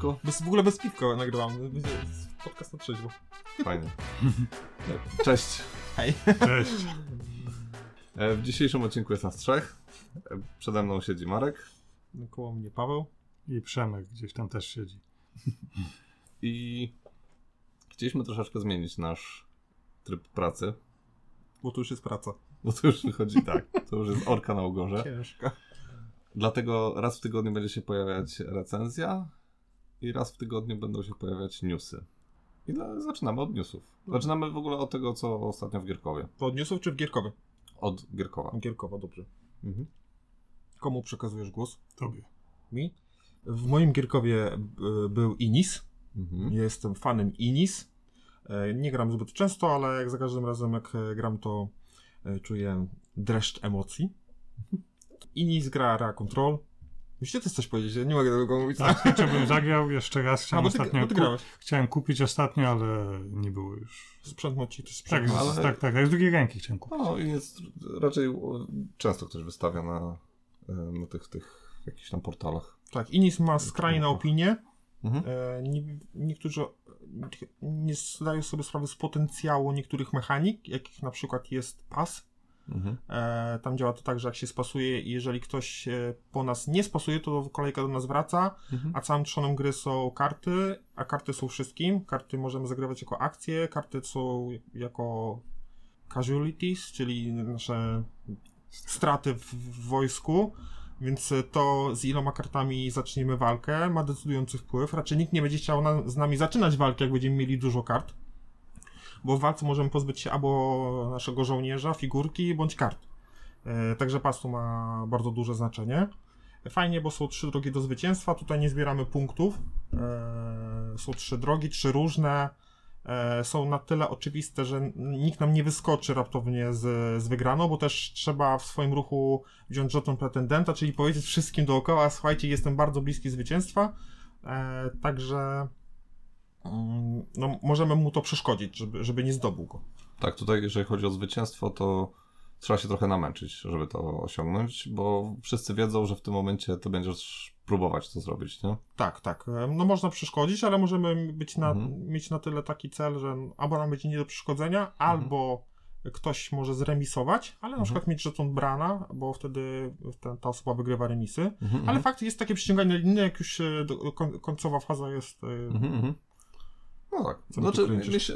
Wszystko? Bez, w ogóle bez piwka nagrywam. Będzie Podcast na trzeźwo. Fajnie. Cześć. Hej. Cześć. E, W dzisiejszym odcinku jest nas trzech. E, Przede mną siedzi Marek Koło mnie Paweł. I Przemek gdzieś tam też siedzi. i chcieliśmy troszeczkę zmienić nasz tryb pracy, Bo tu już jest praca. bo to już wychodzi tak, to już jest orka na ugorze. Ciężka. Dlatego raz w tygodniu będzie się pojawiać recenzja i raz w tygodniu będą się pojawiać newsy. I dla, zaczynamy od newsów. Zaczynamy w ogóle od tego, co ostatnio w Gierkowie. To od newsów czy w Gierkowie? Od Gierkowa. Gierkowa, dobrze. Mhm. Komu przekazujesz głos? Tobie. Mi? W moim Gierkowie y, był Inis. Mhm. Jestem fanem Inis. E, Nie gram zbyt często, ale jak za każdym razem jak e, gram, to e, czuję dreszcz emocji. Inis gra Area Control. Musicie też coś powiedzieć, ja nie mogę tego mówić. Tak, chętnie bym zagrał jeszcze raz. A, Chciałem, bo ty, ostatnio bo ty ku- grałeś. chciałem kupić ostatnio, ale nie było już. Sprzęt moci, to jest Tak, sprzęt. ale- tak, tak, tak. Z drugiej ręki chciałem kupić. No i jest raczej e, często ktoś wystawia na, e, na tych, tych jakichś tam portalach. Tak, Inis ma skrajne opinie. Mhm. E, nie, niektórzy nie zdają sobie sprawy z potencjału niektórych mechanik, jakich na przykład jest pas. Mhm. E, tam działa to tak, że jak się spasuje i jeżeli ktoś po nas nie spasuje, to kolejka do nas wraca, Mhm. a całym trzonem gry są karty, a karty są wszystkim. Karty możemy zagrywać jako akcje, karty są jako casualties, czyli nasze straty w, w wojsku. Więc to, z iloma kartami zaczniemy walkę, ma decydujący wpływ. Raczej nikt nie będzie chciał na, z nami zaczynać walki, jak będziemy mieli dużo kart. Bo w walce możemy pozbyć się albo naszego żołnierza, figurki, bądź kart. E, także pas tu ma bardzo duże znaczenie. Fajnie, bo są trzy drogi do zwycięstwa. Tutaj nie zbieramy punktów. E, są trzy drogi, trzy różne. E, są na tyle oczywiste, że nikt nam nie wyskoczy raptownie z, z wygraną, bo też trzeba w swoim ruchu wziąć żeton pretendenta, czyli powiedzieć wszystkim dookoła, słuchajcie, jestem bardzo bliski zwycięstwa. Także no, możemy mu to przeszkodzić, żeby, żeby nie zdobył go. Tak, tutaj jeżeli chodzi o zwycięstwo, to trzeba się trochę namęczyć, żeby to osiągnąć, bo wszyscy wiedzą, że w tym momencie ty będziesz próbować to zrobić, nie? Tak, tak. E, No można przeszkodzić, ale możemy być na, Mhm. mieć na tyle taki cel, że albo nam będzie nie do przeszkodzenia, albo ktoś może zremisować, ale na przykład mieć żeton brana, bo wtedy ta, ta osoba wygrywa remisy. Mhm, Ale fakt jest takie przyciąganie liny, jak już e, do, końcowa faza jest. Mhm, mhm. No tak. Znaczy, mi się,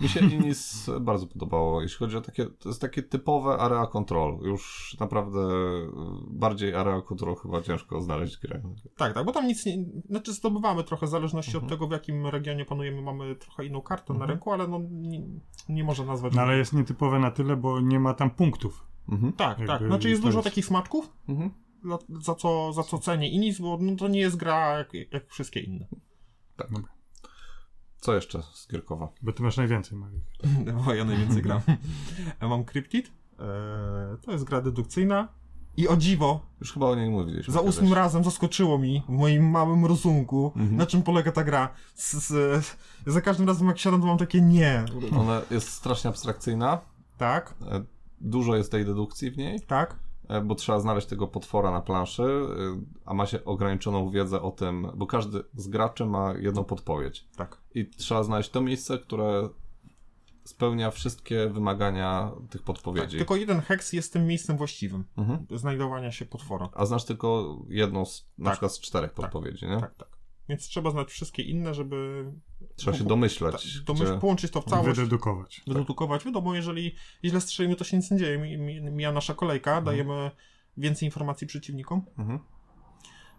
mi się Inis bardzo podobało, jeśli chodzi o takie, to jest takie typowe area control. Już naprawdę y, bardziej area control chyba ciężko znaleźć grę. Tak, tak, bo tam nic nie. Znaczy zdobywamy trochę w zależności Mhm. od tego, w jakim regionie panujemy, mamy trochę inną kartę na ręku, ale no nie, nie można nazwać. No ale jest nietypowe na tyle, bo nie ma tam punktów. Mhm. Tak, tak. jakby Znaczy jest dużo jest- takich smaczków, Mhm. za, za, co, za co cenię Inis, bo no, to nie jest gra jak, jak wszystkie inne. Tak. Dobra. Co jeszcze z Gierkowa? Bo ty masz najwięcej, Marek. Bo ja najwięcej gram. Ja mam Cryptid. Eee, to jest gra dedukcyjna. I o dziwo, Już chyba o niej mówiliśmy. za ósmym kiedyś. razem zaskoczyło mi w moim małym rozumku, Mhm. na czym polega ta gra. Z, z, za każdym razem jak siadam, to mam takie nie. Ona jest strasznie abstrakcyjna. Tak, e, Dużo jest tej dedukcji w niej, tak. E, bo trzeba znaleźć tego potwora na planszy, e, a ma się ograniczoną wiedzę o tym, bo każdy z graczy ma jedną podpowiedź. Tak. I trzeba znaleźć to miejsce, które spełnia wszystkie wymagania tych tak. podpowiedzi. Tylko jeden heks jest tym miejscem właściwym Mhm. znajdowania się potwora. A znasz tylko jedną z, na Tak. przykład z czterech podpowiedzi, nie? Tak, tak. Więc trzeba znać wszystkie inne, żeby Trzeba się Po- domyśleć. ta, domyśl, gdzie... połączyć to w całość. Wydedukować. wydedukować. Wiadomo, jeżeli źle strzelimy, to się nic nie dzieje. Mi- mi- Mija nasza kolejka, dajemy więcej informacji przeciwnikom. Mhm.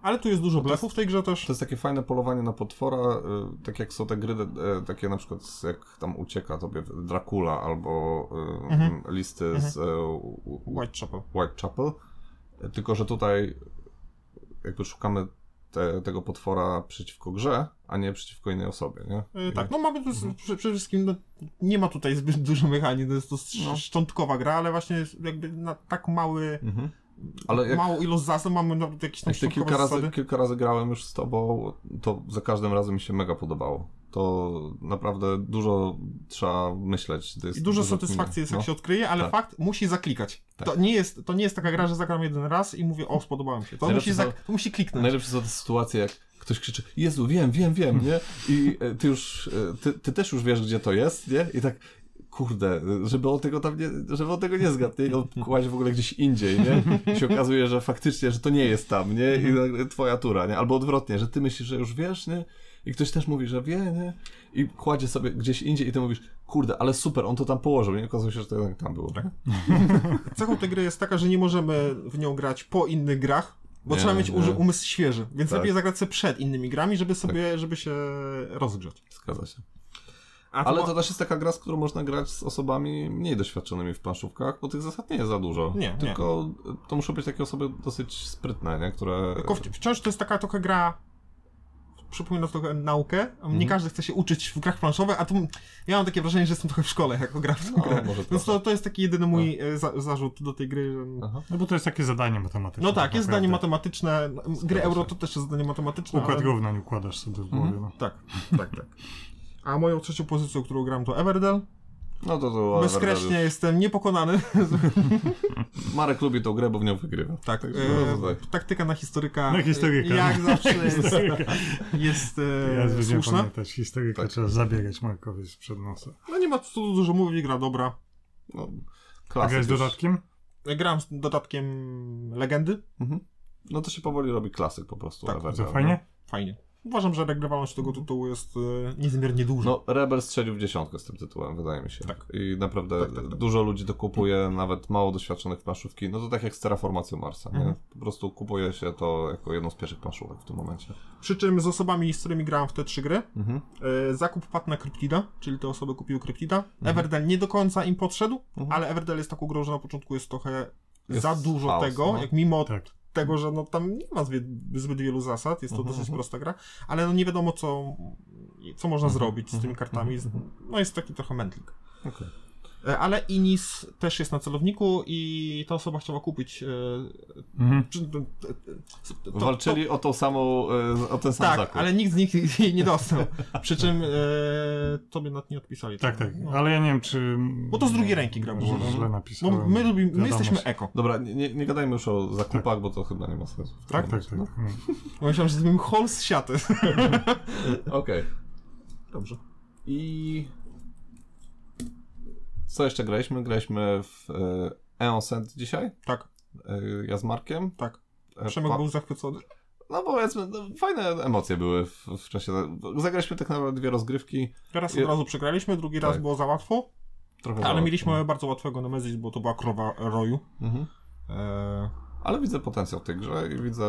Ale tu jest dużo blefów w tej grze też. To jest takie fajne polowanie na potwora, y, tak jak są te gry, y, takie na przykład z- jak tam ucieka tobie Dracula albo y, Mhm. listy z y, u- u- Whitechapel. Whitechapel. Tylko, że tutaj jakby szukamy te, tego potwora przeciwko grze, a nie przeciwko innej osobie, nie? E, tak, no mamy tu prze- przede wszystkim, no, nie ma tutaj zbyt dużo mechaniki, to jest to No. szczątkowa gra, ale właśnie jakby na tak mały, Mhm. Ale jak, małą ilość zasad, mamy no, jakieś tam jak kilka razy, kilka razy grałem już z tobą, to za każdym razem mi się mega podobało. To naprawdę dużo trzeba myśleć. Jest I dużo kminy. satysfakcji jest, No. jak się odkryje, ale Tak. fakt musi zaklikać. Tak. To, nie jest, to nie jest taka gra, że zagram jeden raz i mówię, o, spodobałem się. To, Najlepsze musi, zak- to musi kliknąć. Najlepsze są te sytuacje, jak ktoś krzyczy, Jezu, wiem, wiem, wiem, nie? I e, ty już, e, ty, ty też już wiesz, gdzie to jest, nie? I tak, kurde, żeby on tego tam nie, żeby on tego nie zgadł, nie? On kładzie w ogóle gdzieś indziej, nie? I się okazuje, że faktycznie, że to nie jest tam, nie? I nagle twoja tura, nie? Albo odwrotnie, że ty myślisz, że już wiesz, nie? I ktoś też mówi, że wie, nie? I kładzie sobie gdzieś indziej i ty mówisz, kurde, ale super, on to tam położył, nie? Okazuje się, że to jednak tam było. Tak. Cechą tej gry jest taka, że nie możemy w nią grać po innych grach, bo Nie, trzeba mieć nie. umysł świeży, więc Tak. lepiej zagrać sobie przed innymi grami, żeby sobie, żeby się rozgrzać. Zgadza się. A Ale ma- to też jest taka gra, z którą można grać z osobami mniej doświadczonymi w planszówkach, bo tych zasad nie jest za dużo. Nie, nie. Tylko to muszą być takie osoby dosyć sprytne, nie? Które... Tylko wci- wciąż to jest taka trochę gra. Przypomina trochę naukę. Nie Mhm. każdy chce się uczyć w grach planszowych, a tu ja mam takie wrażenie, że jestem trochę w szkole, jako gram w tę No, grę. Więc to, to jest taki jedyny mój e, za, zarzut do tej gry. Że... Aha. No bo to jest takie zadanie matematyczne. No tak, jest zdanie naprawdę. matematyczne. Gry euro to też jest zdanie matematyczne. Układ ale... równań układasz sobie w głowie. Mhm. No. Tak, tak, tak. A moją trzecią pozycją, którą gram, to Everdell. No to to Bezkrecznie jestem niepokonany. Marek lubi tą grę, bo w nią wygrywa. Tak, Także e, no, taktyka na historyka. Na historyka. e, Jak zawsze jest, Historyka. jest e, Ja słuszna. pamiętać, historyka Tak. trzeba zabiegać Markowi sprzed nosa. No nie ma tu dużo mówić, gra dobra. No, A klasyk grać z już. dodatkiem? Gram z dodatkiem Legendy. Mhm. No to się powoli robi klasyk po prostu. Tak, Everdell, To fajnie? Fajnie. Uważam, że regrywalność tego tytułu jest e, niezmiernie duża. No, Rebel strzelił w dziesiątkę z tym tytułem, wydaje mi się. Tak. I naprawdę Tak, tak, tak. dużo ludzi to kupuje, nawet mało doświadczonych w planszówki. No to tak jak z Terraformacją Marsa, nie? Mhm. Po prostu kupuje się to jako jedną z pierwszych planszówek w tym momencie. Przy czym z osobami, z którymi grałem w te trzy gry, Mhm. e, zakup padł na Cryptida, czyli te osoby kupiły Cryptida. Everdell nie do końca im podszedł, Mhm. ale Everdell jest taką grą, że na początku jest trochę Jest za dużo chaos, tego, no. jak mimo Tak. Tego, że no tam nie ma zbyt, zbyt wielu zasad, jest to Mhm, dosyć mhm. prosta gra, ale no nie wiadomo co, co można Mhm, zrobić z tymi mhm, kartami. mhm, No jest taki trochę mętlik. Okej. E, Ale Inis też jest na celowniku i ta osoba chciała kupić. e, Mhm. To- to- to- Walczyli o tą samą, e, o ten sam Tak, zakup. ale nikt z nich jej nie dostał. Przy czym e, tobie nad nie odpisali. Tak, tak. No. Ale ja nie wiem, czy... Bo to z drugiej ręki gra Może było. źle Bo napisałem. my, lubimy, my jesteśmy eko. Dobra, nie, nie, gadajmy już o zakupach, bo to chyba nie ma sensu. Tak, tak, tak. no. No. Bo Myślałem, że zrobimy hol z siaty. Okej. Dobrze. I... Co jeszcze graliśmy? Graliśmy w e, Eon Send dzisiaj. Tak, E, ja z Markiem. tak. E, Przemek pa- był zachwycony. No powiedzmy, no, fajne emocje były w, w czasie. Zagraliśmy tak naprawdę dwie rozgrywki. Raz Je- od razu przegraliśmy, drugi raz Tak. było za łatwo. Trochę Ale za- mieliśmy bardzo łatwego Nemesis, bo to była krowa roju. Mhm. Eee, Ale widzę potencjał w tej grze i widzę.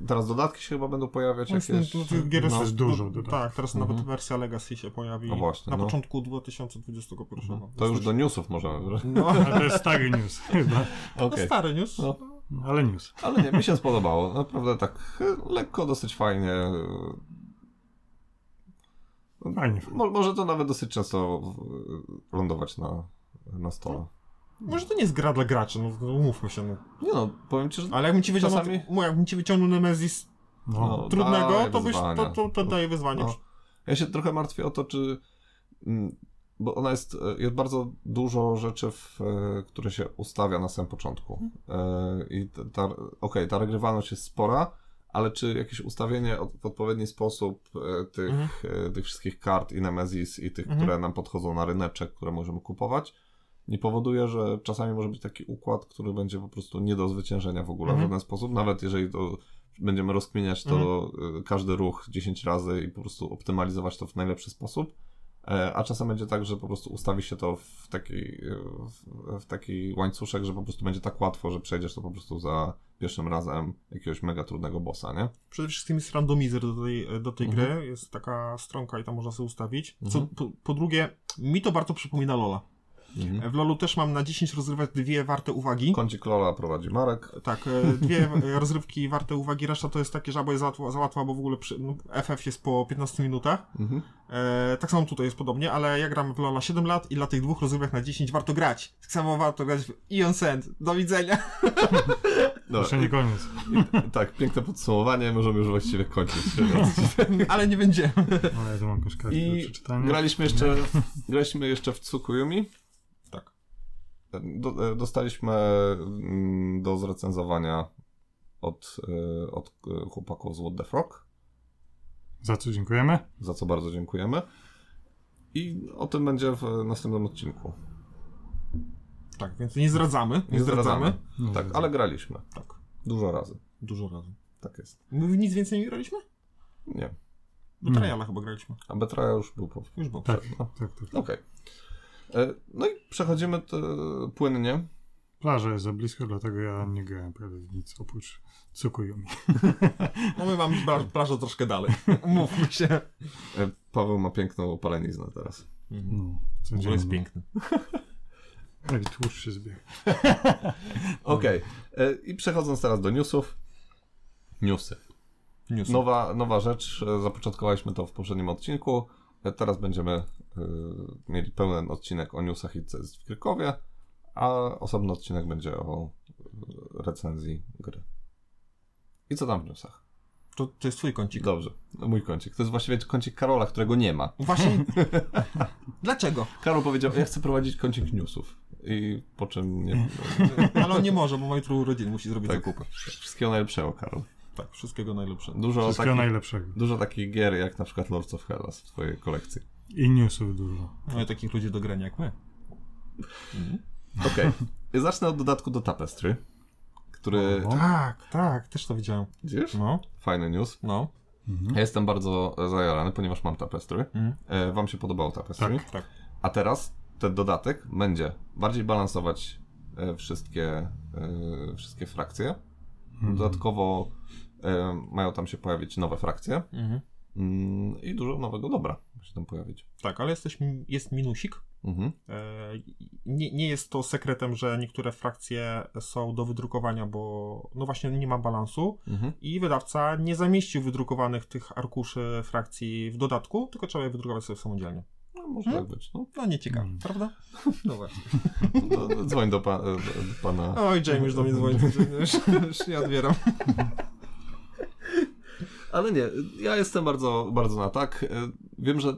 e, Teraz dodatki się chyba będą pojawiać jest, jakieś. no, tych gier no, jest dużo dodatków. Tak, teraz Mhm. nawet wersja Legacy się pojawi No właśnie, na no. początku 2021. Mhm. To już do newsów możemy. No, Ale to jest stary news chyba. no Okej. stary news. No. Ale news. Ale nie, mi się spodobało. Naprawdę tak lekko, dosyć fajnie. Fajnie. Mo, może to nawet dosyć często lądować na, na stole. Może to nie jest gra dla graczy, no, no umówmy się. No. Nie no, powiem ci, że Ale jakbym ci wyciągnął, Czasami- jakbym ci wyciągnął Nemesis No. No. trudnego, to byś, to, to, to daje wyzwanie. No. Ja się trochę martwię o to, czy. Bo ona jest, e, jest bardzo dużo rzeczy, w, e, które się ustawia na samym początku. E, I ta, okej, ta regrywalność jest spora, ale czy jakieś ustawienie w odpowiedni sposób tych, Mhm. tych wszystkich kart i Nemesis i tych, Mhm. które nam podchodzą na ryneczek, które możemy kupować, nie powoduje, że czasami może być taki układ, który będzie po prostu nie do zwyciężenia w ogóle w Mhm. żaden sposób, nawet jeżeli to będziemy rozkminiać to y, każdy ruch 10 razy i po prostu optymalizować to w najlepszy sposób. E, A czasem będzie tak, że po prostu ustawi się to w taki, y, w, w taki łańcuszek, że po prostu będzie tak łatwo, że przejdziesz to po prostu za pierwszym razem jakiegoś mega trudnego bossa, nie? Przede wszystkim jest randomizer do tej, do tej Mhm. gry, jest taka stronka i tam można sobie ustawić. Co, Mhm. po, po drugie, mi to bardzo przypomina Lola. W Lolu też mam na 10 rozrywek dwie warte uwagi. Kącik Lola prowadzi Marek. Tak, e, dwie rozrywki warte uwagi, reszta to jest takie, że albo jest za łatwo bo w ogóle przy, no, FF jest po 15 minutach. Mhm. E, tak samo tutaj jest podobnie, ale ja gram w LoL'a 7 lat i dla tych dwóch rozrywek na 10 warto grać. Tak samo warto grać w Ion Send. Do widzenia. Dobra, Jeszcze nie koniec. i, tak, piękne podsumowanie, możemy już właściwie kończyć. ale nie będziemy. No, ja tu mam jakąś kartę do I przeczytania. graliśmy jeszcze, graliśmy jeszcze w Tsukuyumi. Tak. Do, e, dostaliśmy mm, do zrecenzowania od, e, od e, chłopaków z What the Frog. Za co dziękujemy? za co bardzo dziękujemy. I o tym będzie w następnym odcinku. Tak, więc nie zdradzamy. Nie, zdradzamy. Nie Tak, zdradzamy. ale graliśmy. Tak, Dużo razy. dużo razy. Tak jest. My nic więcej nie graliśmy? Nie. Do Triala chyba graliśmy. A Betraja już był po... Już było. Tak, No. tak, tak. Okej. E, No i przechodzimy te, płynnie. Plaża jest za blisko, dlatego ja nie grałem prawie w nic oprócz Tsukuyumi. No my mamy pla- plażę troszkę dalej. Umówmy się. E, Paweł ma piękną paleniznę teraz. No, W ogóle jest codziennie. piękny. Jak tłuszcz się zbiera. Okej. E, I przechodząc teraz do newsów. Newsy. News. Nowa, nowa rzecz, e, zapoczątkowaliśmy to w poprzednim odcinku. E, Teraz będziemy e, mieli pełen odcinek o newsach i co jest w Krakowie, a osobny odcinek będzie o e, recenzji gry. I co tam w newsach? To, to jest twój kącik. Dobrze, no mój kącik. To jest właściwie kącik Karola, którego nie ma. Właśnie. Dlaczego? Karol powiedział, ja chcę prowadzić kącik newsów. I po czym nie... Ale on nie może, bo ma jutro urodziny, musi zrobić Tak. zakupy. Wszystkiego najlepszego, Karol. Tak, wszystkiego najlepszego. Dużo, Wszystkiego takich, najlepszego. dużo takich gier, jak na przykład Lords of Hellas w twojej kolekcji. I newsów dużo. No i takich ludzi do grania jak my. Okej. Ja Zacznę od dodatku do Tapestry, który... O. Tak, tak, też to widziałem. Widzisz? No, Fajny news. no. Ja jestem bardzo zajarany, ponieważ mam Tapestry. Mhm. E, Wam się podobało Tapestry? Tak. Tak. A teraz ten dodatek będzie bardziej balansować e, wszystkie, e, wszystkie frakcje. Dodatkowo e, mają tam się pojawić nowe frakcje Mhm. Mm, i dużo nowego dobra ma się tam pojawić. Tak, ale jesteś, jest minusik. Mhm. E, Nie, nie jest to sekretem, że niektóre frakcje są do wydrukowania, bo no właśnie nie ma balansu Mhm. i wydawca nie zamieścił wydrukowanych tych arkuszy frakcji w dodatku, tylko trzeba je wydrukować sobie samodzielnie. No, może Hmm? tak być. No, No nie ciekawe, Mm. prawda? No właśnie. to, to dzwoń do, pa, do, do pana. Oj, Jamie już do mnie dzwoni, już, już nie odbieram. Ale nie, ja jestem bardzo, bardzo na tak. E, Wiem, że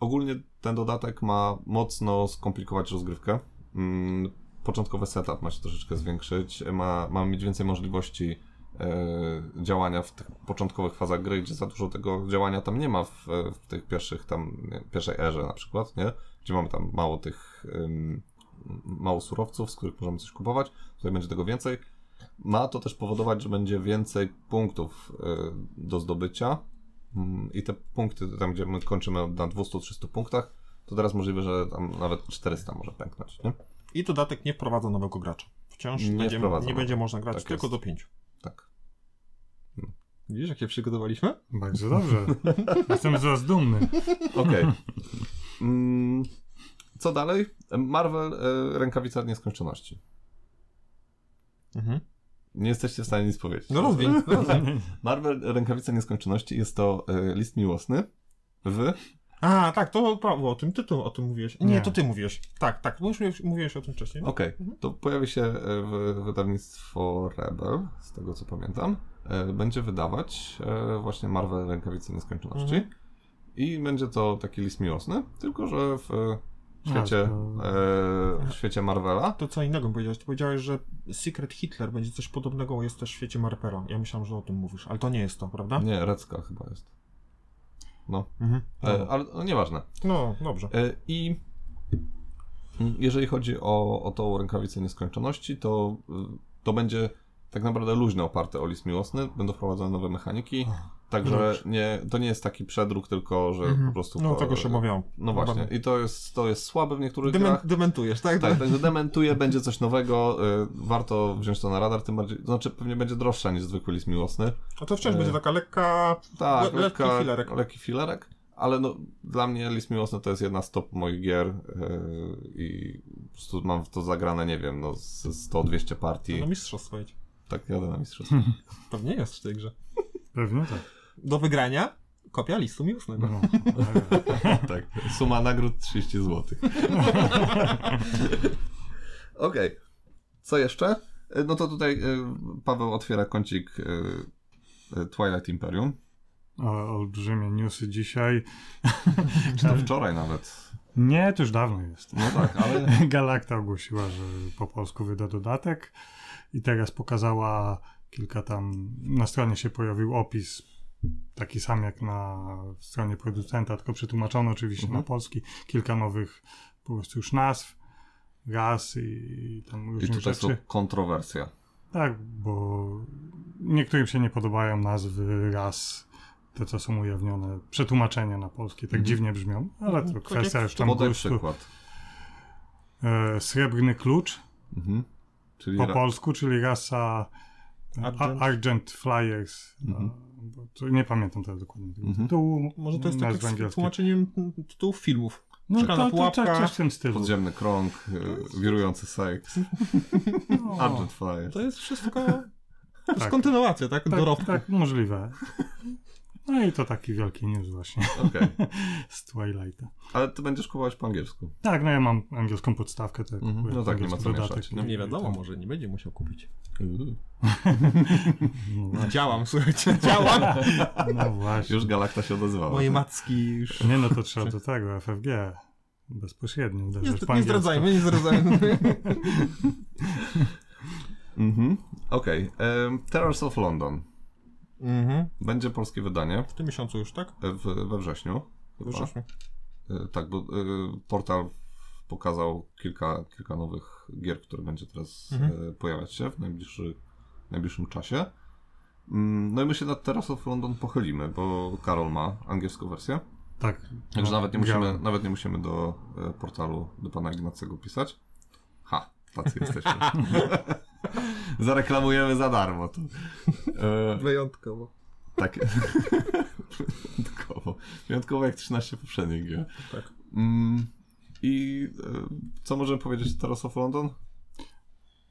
ogólnie ten dodatek ma mocno skomplikować rozgrywkę. Mm, Początkowy setup ma się troszeczkę zwiększyć, ma, ma mieć więcej możliwości e, działania w tych początkowych fazach gry, gdzie za dużo tego działania tam nie ma w, w tych pierwszych tam, nie, pierwszej erze na przykład, nie? Gdzie mamy tam mało tych, mało surowców, z których możemy coś kupować, tutaj będzie tego więcej. Ma to też powodować, że będzie więcej punktów y, do zdobycia Mm, i te punkty, tam gdzie my kończymy na 200-300 punktach, to teraz możliwe, że tam nawet 400 może pęknąć, nie? I dodatek nie wprowadza nowego gracza. Wciąż Nie będzie, nie nowego. będzie można grać Tak tylko jest. do pięciu. Tak. Widzisz, jak się przygotowaliśmy? Bardzo dobrze. Jestem z was dumny. Okej. Mm, Co dalej? Marvel, y, rękawica nieskończoności. Mhm. Nie jesteście w stanie nic powiedzieć. No rozwiń, no. Marvel, rękawica nieskończoności jest to y, list miłosny w A, tak, to Paweł, o tym ty tu o tym mówiłeś. Nie, Nie. to ty mówiłeś. Tak, tak, bo już mówiłeś- mówiłeś o tym wcześniej. no. Okej, to pojawi się e, w wydawnictwo Rebel, z tego co pamiętam. E, Będzie wydawać właśnie Marvel Rękawice Nieskończoności. Mhm. I będzie to taki list miłosny, tylko że w e, świecie, e, w świecie Marvela. To co innego powiedziałeś. Ty powiedziałeś, że Secret Hitler będzie coś podobnego, jest też w świecie Marpera. Ja myślałem, że o tym mówisz, ale to nie jest to, prawda? Nie, Recka chyba jest. No, Mhm. e, ale no, nieważne. No, dobrze. E, I jeżeli chodzi o, o tą rękawicę nieskończoności, to, y, to będzie tak naprawdę luźno oparte o list miłosny. Będą wprowadzone nowe mechaniki. Także nie, to nie jest taki przedruk, tylko że Mhm. po prostu. No, tego się obawiałem. No właśnie. I to jest, to jest słabe w niektórych Demen- grach. dementujesz, tak? Tak, także dementuje, będzie coś nowego. y, warto wziąć to na radar, tym bardziej. To znaczy, pewnie będzie droższa niż zwykły list miłosny. A to wciąż E, będzie taka lekka... Tak, le- lekki filerek. lekki filerek. Ale no, dla mnie List Miłosny to jest jedna z top moich gier yy, i po prostu mam w to zagrane, nie wiem, no z 100-200 partii. No mistrzostwo jedź. Tak, jadę na mistrzostwo. Pewnie jest w tej grze. Pewnie tak. Do wygrania kopia listu miłosnego. No. tak, suma nagród 30 zł. Okej, co jeszcze? E, No to tutaj e, Paweł otwiera kącik e, Twilight Imperium. O, olbrzymie newsy dzisiaj. Czy to wczoraj nawet. Nie, to już dawno jest. No tak, ale Galacta ogłosiła, że po polsku wyda dodatek i teraz pokazała kilka tam, na stronie się pojawił opis taki sam jak na stronie producenta, tylko przetłumaczono oczywiście Mhm. na polski. Kilka nowych po prostu już nazw, raz i, i tam I różnych tutaj rzeczy. są kontrowersja. Tak, bo niektórym się nie podobają nazwy raz, te co są ujawnione, przetłumaczenia na polskie, tak Mhm. dziwnie brzmią, ale to Tak kwestia już tam Podaj gustu. przykład. E, srebrny klucz Mhm. Czyli po ra- polsku, czyli rasa Argent. Argent, Argent Flyers. Mhm. E, bo to nie pamiętam teraz dokładnie tego Mhm. tytułu. Może to jest tak angielskie. tłumaczeniem tytułów filmów. No Szklana to, to, pułapka. coś, coś w tym stylu. podziemny krąg, y, wirujący seks, No, Argent Fire. To jest wszystko... To jest Tak. kontynuacja, tak? tak, Dorobku. tak, możliwe. No i to taki wielki news właśnie Okej. z Twilighta. Ale ty będziesz kupować po angielsku. Tak, no ja mam angielską podstawkę, to Mhm. kupuję No tak, nie ma co dodatek mieszać, i- nie? Wiadomo, może nie będzie musiał kupić. No. Działam, słuchajcie, działam. No właśnie. Już Galakta się odezwała. Moje macki już... Nie no, to trzeba do tego, FFG. Bezpośrednio Nie, nie zdradzajmy, nie zdradzajmy. Mhm. Okej. Em, Terrors of London. Mhm. Będzie polskie wydanie W tym miesiącu już, tak? w, we wrześniu. chyba. Wrześniu. E, Tak, bo e, portal pokazał kilka, kilka nowych gier, które będzie teraz Mhm. e, pojawiać się w najbliższy, najbliższym czasie. Mm, No i my się nad Terrors of London pochylimy, bo Karol ma angielską wersję. Tak. Także no, nawet, nie musimy, nawet nie musimy do e, portalu do pana Ignacego pisać. Ha, tacy jesteśmy. Zareklamujemy za darmo. To. E, Wyjątkowo. tak. Wyjątkowo. Wyjątkowo jak 13 poprzednich gier. Tak. Mm, I e, co możemy powiedzieć o Terrors of London?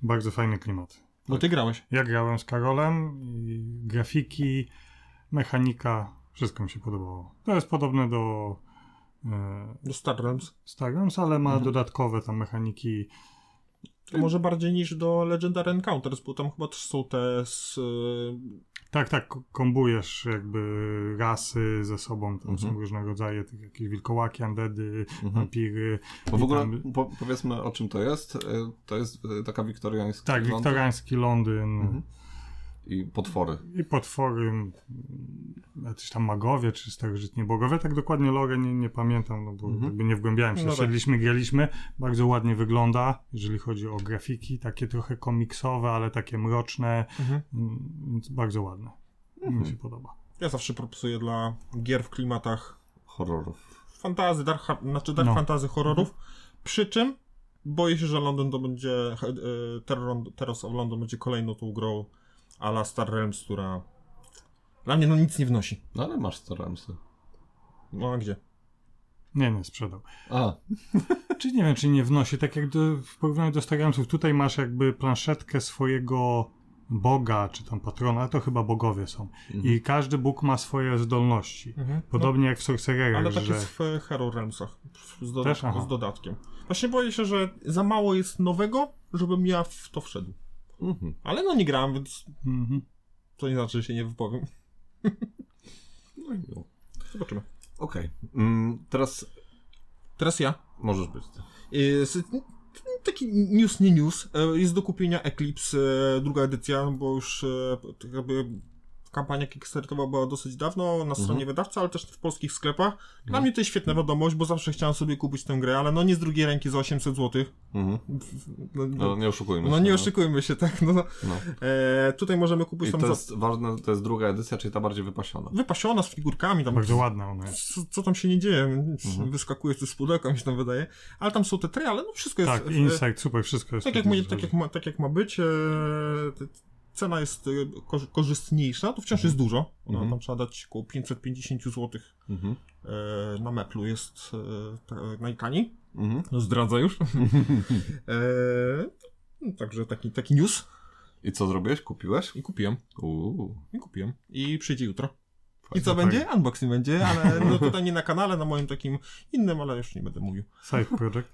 Bardzo fajny klimat. Bo ty grałeś. Ja grałem z Karolem i grafiki, mechanika, wszystko mi się podobało. To jest podobne do e, Do Star Realms. Stargrams, ale ma Mhm. dodatkowe tam mechaniki. To może bardziej niż do Legendary Encounters, bo tam chyba też są te z... y, Tak, tak, ko- kombujesz jakby rasy ze sobą, tam są Mhm. różne rodzaje, tych jakieś wilkołaki, undeady, Mhm. wampiry. Bo w ogóle tam- po, powiedzmy o czym to jest. E, To jest e, taka wiktoriańska Tak, wiktoriański Londyn Mhm. I potwory. i potwory, m, jacyś tam magowie, czy starożytni bogowie, tak dokładnie logę nie, nie pamiętam, no bo Mhm. jakby nie wgłębiałem się. No tak. Siedliśmy, graliśmy, bardzo ładnie wygląda, jeżeli chodzi o grafiki, takie trochę komiksowe, ale takie mroczne, Mhm. mm, więc bardzo ładne. Mhm. Mi się podoba. Ja zawsze propsuję dla gier w klimatach Horrorów. fantazy, dark, znaczy dark No. fantazy horrorów. Przy czym boję się, że Londyn to będzie, e, Terror, Terrors of London będzie kolejną tą grą a la Star Realms, która dla mnie no nic nie wnosi. No ale masz Star Ramsy. No a gdzie? Nie, nie, sprzedał. A, Czy nie wiem, czy nie wnosi, tak jak do, w porównaniu do Stargamsów, tutaj masz jakby planszetkę swojego boga, czy tam patrona, to chyba bogowie są. Mhm. I każdy bóg ma swoje zdolności. Mhm. Podobnie jak w No, Sorcererach, ale tak że... jest w e, Hero Realmsach z, dodat- Też? Z dodatkiem. Właśnie boję się, że za mało jest nowego, żebym ja w to wszedł. Mhm. Ale no nie grałem, więc Mhm. to nie znaczy, że się nie wypowiem. No i no. Zobaczymy. Okej. Mm, teraz Teraz ja. możesz być. Jest, taki news, nie news. E, Jest do kupienia Eclipse, e, druga edycja, bo już e, tak jakby kampania Kickstarterowa była dosyć dawno na stronie wydawcy, ale też w polskich sklepach. Dla mnie to jest świetna wiadomość, bo zawsze chciałem sobie kupić tę grę, ale no nie z drugiej ręki za 800 zł. Mhm. No, No nie oszukujmy no się. nie oszukujmy się, tak? No, no. No. E, tutaj możemy kupić I tam to za... jest ważne, to jest druga edycja, czyli ta bardziej wypasiona. wypasiona z figurkami, tam Bardzo ładna ona jest. co, co tam się nie dzieje, Mhm. wyskakuje coś z pudełka, mi się tam wydaje, ale tam są te triale, no wszystko jest... Tak, Insight, super, wszystko jest. Tak jak, ma, tak, jak ma, tak jak ma być, e, te- cena jest e, korzy- korzystniejsza, to wciąż jest dużo. No, Mhm. Tam trzeba dać około 550 zł Mhm. e, na Meplu jest e, ta, najtaniej. Mhm. No zdradza już. e, no, także taki, taki news. I co zrobiłeś? Kupiłeś? I kupiłem. Uuu. I kupiłem. I przyjdzie jutro. I Fajnie, co fajnie. będzie? Unboxing będzie, ale no tutaj nie na kanale, na moim takim innym, ale już nie będę mówił. Side project.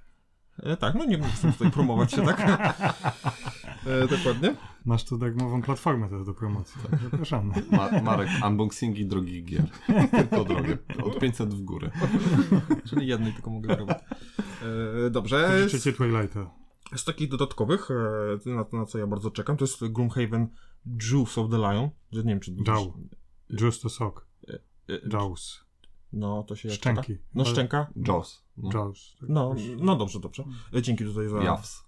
E, tak, no nie chcę tutaj promować się, tak? E, dokładnie. Masz tu darmową platformę też do promocji. Tak, zapraszamy. Ma Marek, unboxingi drogich gier. Tylko drogie. Od 500 w górę. Czyli jednej tylko mogę robić. E, dobrze. Życzycie Twilighta. Z takich dodatkowych, e, na, na co ja bardzo czekam, to jest Gloomhaven Juice of the Lion. Że nie wiem, czy Dał. Juice to sok. Y, Jaws. No, to się jak Szczęki. czyta? No, szczęka. Jaws. No. Jaws. tak No, no dobrze, dobrze. E, Dzięki tutaj za... Jaws.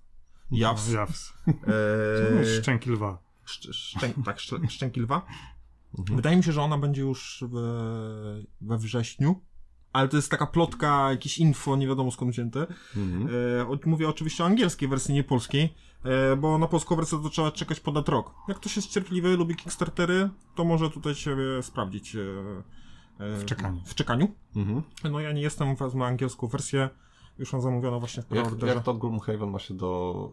Jaws. Jaws. Eee, Szczęki lwa. szcz, szczę, tak, szczę, szczęki lwa. Mhm. Wydaje mi się, że ona będzie już we, we wrześniu. Ale to jest taka plotka, jakieś info, nie wiadomo skąd wzięte. Mhm. E, mówię oczywiście o angielskiej wersji, nie polskiej, e, bo na polską wersję to trzeba czekać ponad rok. Jak ktoś jest cierpliwy, lubi Kickstartery, to może tutaj siebie sprawdzić. E, e, W czekaniu. W czekaniu. Mhm. No ja nie jestem, wezmę angielską wersję. Już mam zamówioną właśnie w Jak, preorderze. jak to Gloomhaven ma się do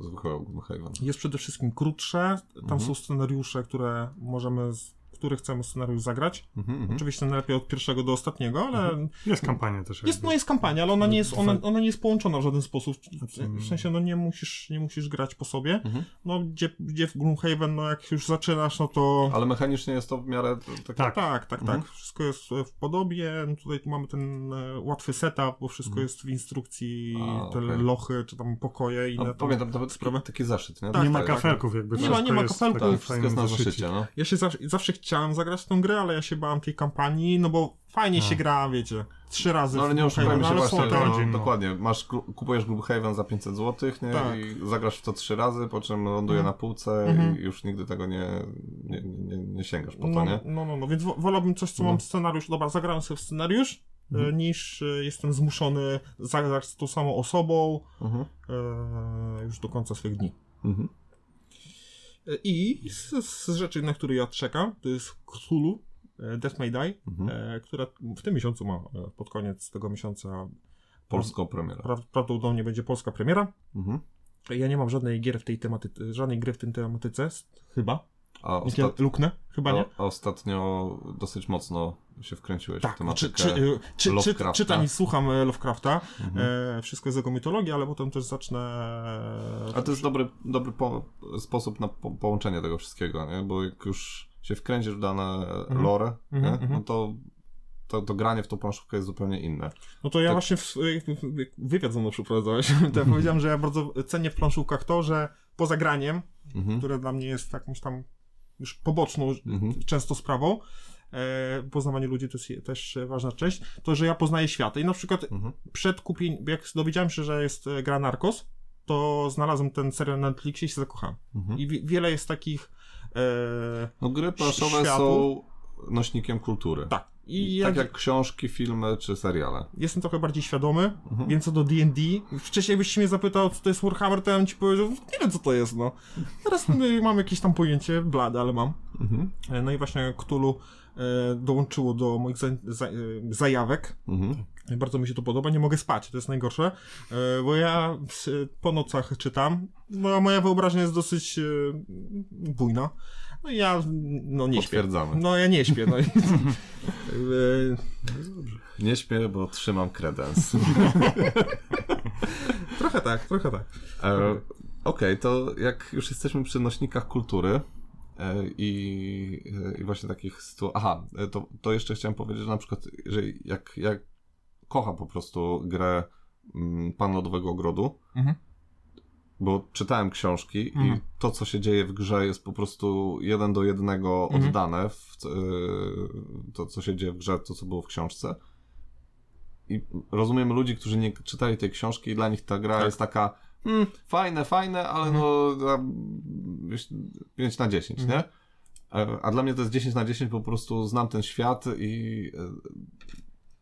y, zwykłego Gloomhaven? Jest przede wszystkim krótsze. Tam Mhm. są scenariusze, które możemy, z który chcemy scenariusz zagrać. Mhm, mhm. Oczywiście najlepiej od pierwszego do ostatniego, ale Jest kampania też. jest, jakby. no jest kampania, ale ona nie jest, ona, ona nie jest połączona w żaden sposób. Absolutnie. W sensie, no nie musisz, nie musisz grać po sobie. Mhm. No, gdzie, gdzie w Gloomhaven, no jak już zaczynasz, no to... Ale mechanicznie jest to w miarę tak. Tak. Tak, tak, Mhm. tak. Wszystko jest w podobie. No Tutaj tu mamy ten e, łatwy setup, bo wszystko Mhm. jest w instrukcji, A, te okej. lochy, czy tam pokoje i No, pamiętam, to był sprawy. taki, zeszyt, nie? Tak, nie ma kafelków jakby. Nie ma- nie ma kafelków, Tak, wszystko jest na zeszycie. no. Ja się zawsze, zawsze chciałem zagrać w tą grę, ale ja się bałem tej kampanii, no bo fajnie się gra, wiecie, trzy razy No ale nie oszukujmy się właśnie, no, no. dokładnie, masz, kupujesz Gloomhaven za 500 zł, nie? Tak. I zagrasz w to trzy razy, po czym ląduje Mhm. na półce Mhm. i już nigdy tego nie, nie, nie, nie sięgasz po to, No, nie? no, no, no, więc wo- wolałbym coś, co No. mam scenariusz, dobra, zagrałem sobie w scenariusz, e, Mhm. niż e, jestem zmuszony zagrać z tą samą osobą Mhm. e, już do końca swych dni. Mhm. E, I z, z rzeczy, na które ja czekam, to jest Cthulhu, e, Death May Die, Mhm. e, która w tym miesiącu ma, pod koniec tego miesiąca, Polską premierę. pra, prawdopodobnie będzie polska premiera. Mhm. Ja nie mam żadnej gier w tej tematyce, żadnej gry w tej tematyce, chyba. A, luknę? Chyba nie. a ostatnio dosyć mocno się wkręciłeś w Tak, czy, tematykę. czy, czy, czy, Lovecrafta. czytam i słucham e, Lovecrafta. Mhm. E, wszystko jest jego mitologia, ale potem też zacznę. A to jest dobry, dobry po, sposób na po, połączenie tego wszystkiego, nie? Bo jak już się wkręcisz w dane lore, Mhm, nie? mhm. no to, to, to granie w tą planszówkę jest zupełnie inne. No to ja Tak. właśnie w, wywiad ze mną przeprowadzałeś. To ja powiedziałem, że ja bardzo cenię w planszówkach to, że poza graniem, Mhm. które dla mnie jest jakąś tam już poboczną Mhm. często sprawą, e, poznawanie ludzi to jest je- też ważna część, to że ja poznaję świat. I na przykład Mhm. przed kupieniem, jak dowiedziałem się, że jest e, gra Narcos, to znalazłem ten serial na Netflixie i się zakochałem. Mhm. I wi- wiele jest takich. E, No gry planszowe są nośnikiem kultury. tak. I Tak jak książki, filmy czy seriale. jestem trochę bardziej świadomy, Mhm. więc co do D&D, wcześniej byś się mnie zapytał, co to jest Warhammer, to ja bym ci powiedział, nie wiem co to jest, no. Teraz y, mam jakieś tam pojęcie, blade, ale mam. Mhm. E, No i właśnie Cthulhu e, dołączyło do moich za, za, e, zajawek. Mhm. Bardzo mi się to podoba, nie mogę spać, to jest najgorsze, bo ja po nocach czytam, no a moja wyobraźnia jest dosyć bujna. No i ja, no nie śpię. No ja nie śpię, no e, Nie śpię, bo trzymam kredens. Trochę tak, trochę tak. E, Okej, to jak już jesteśmy przy nośnikach kultury e, i, e, i właśnie takich sytuacji. Aha, to, to jeszcze chciałem powiedzieć, że na przykład, że jak, jak kocham po prostu grę mm, Pan Lodowego Ogrodu, Mhm. Bo czytałem książki Mhm. i to, co się dzieje w grze jest po prostu jeden do jednego Mhm. oddane w e, to, co się dzieje w grze, to, co było w książce. I rozumiem ludzi, którzy nie czytali tej książki i dla nich ta gra Tak. jest taka hmm, fajne, fajne, ale no tam, wiesz, 5 na 10, Mhm. nie? E, A dla mnie to jest 10 na 10, po prostu znam ten świat i e,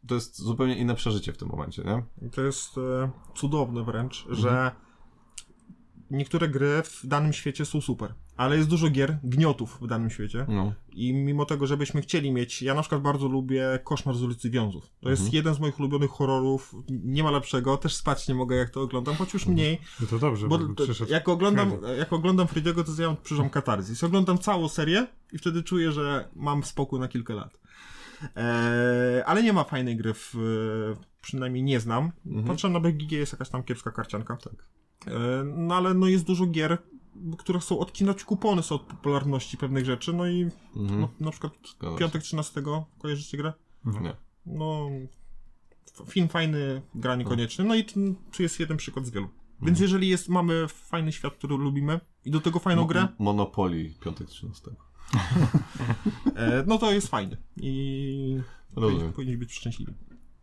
to jest zupełnie inne przeżycie w tym momencie, nie? To jest e, cudowne wręcz, Mhm. że niektóre gry w danym świecie są super, ale jest dużo gier, gniotów w danym świecie No. i mimo tego, żebyśmy chcieli mieć, ja na przykład bardzo lubię Koszmar z ulicy Wiązów. To jest Mhm. jeden z moich ulubionych horrorów, nie ma lepszego, też spać nie mogę jak to oglądam, choć już mniej, No to dobrze, bo bo, przyszedł. jak oglądam, Freddy. jak oglądam Frediego, to ja przeżam katarzis. Oglądam całą serię i wtedy czuję, że mam spokój na kilka lat. Eee, ale nie ma fajnej gry, w, przynajmniej nie znam. Mhm. Patrzę na BGG, jest jakaś tam kiepska karcianka. Tak. Eee, no ale no jest dużo gier, które chcą odcinać kupony są od popularności pewnych rzeczy, no i Mhm. no, na przykład Zgadza. Piątek 13, kojarzycie grę? Nie. No, film fajny, gra niekonieczny, no i tu jest jeden przykład z wielu. Więc jeżeli jest, mamy fajny świat, który lubimy i do tego fajną Mo- grę, Monopoly piątek 13. E, no to jest fajne. I powinni być szczęśliwi.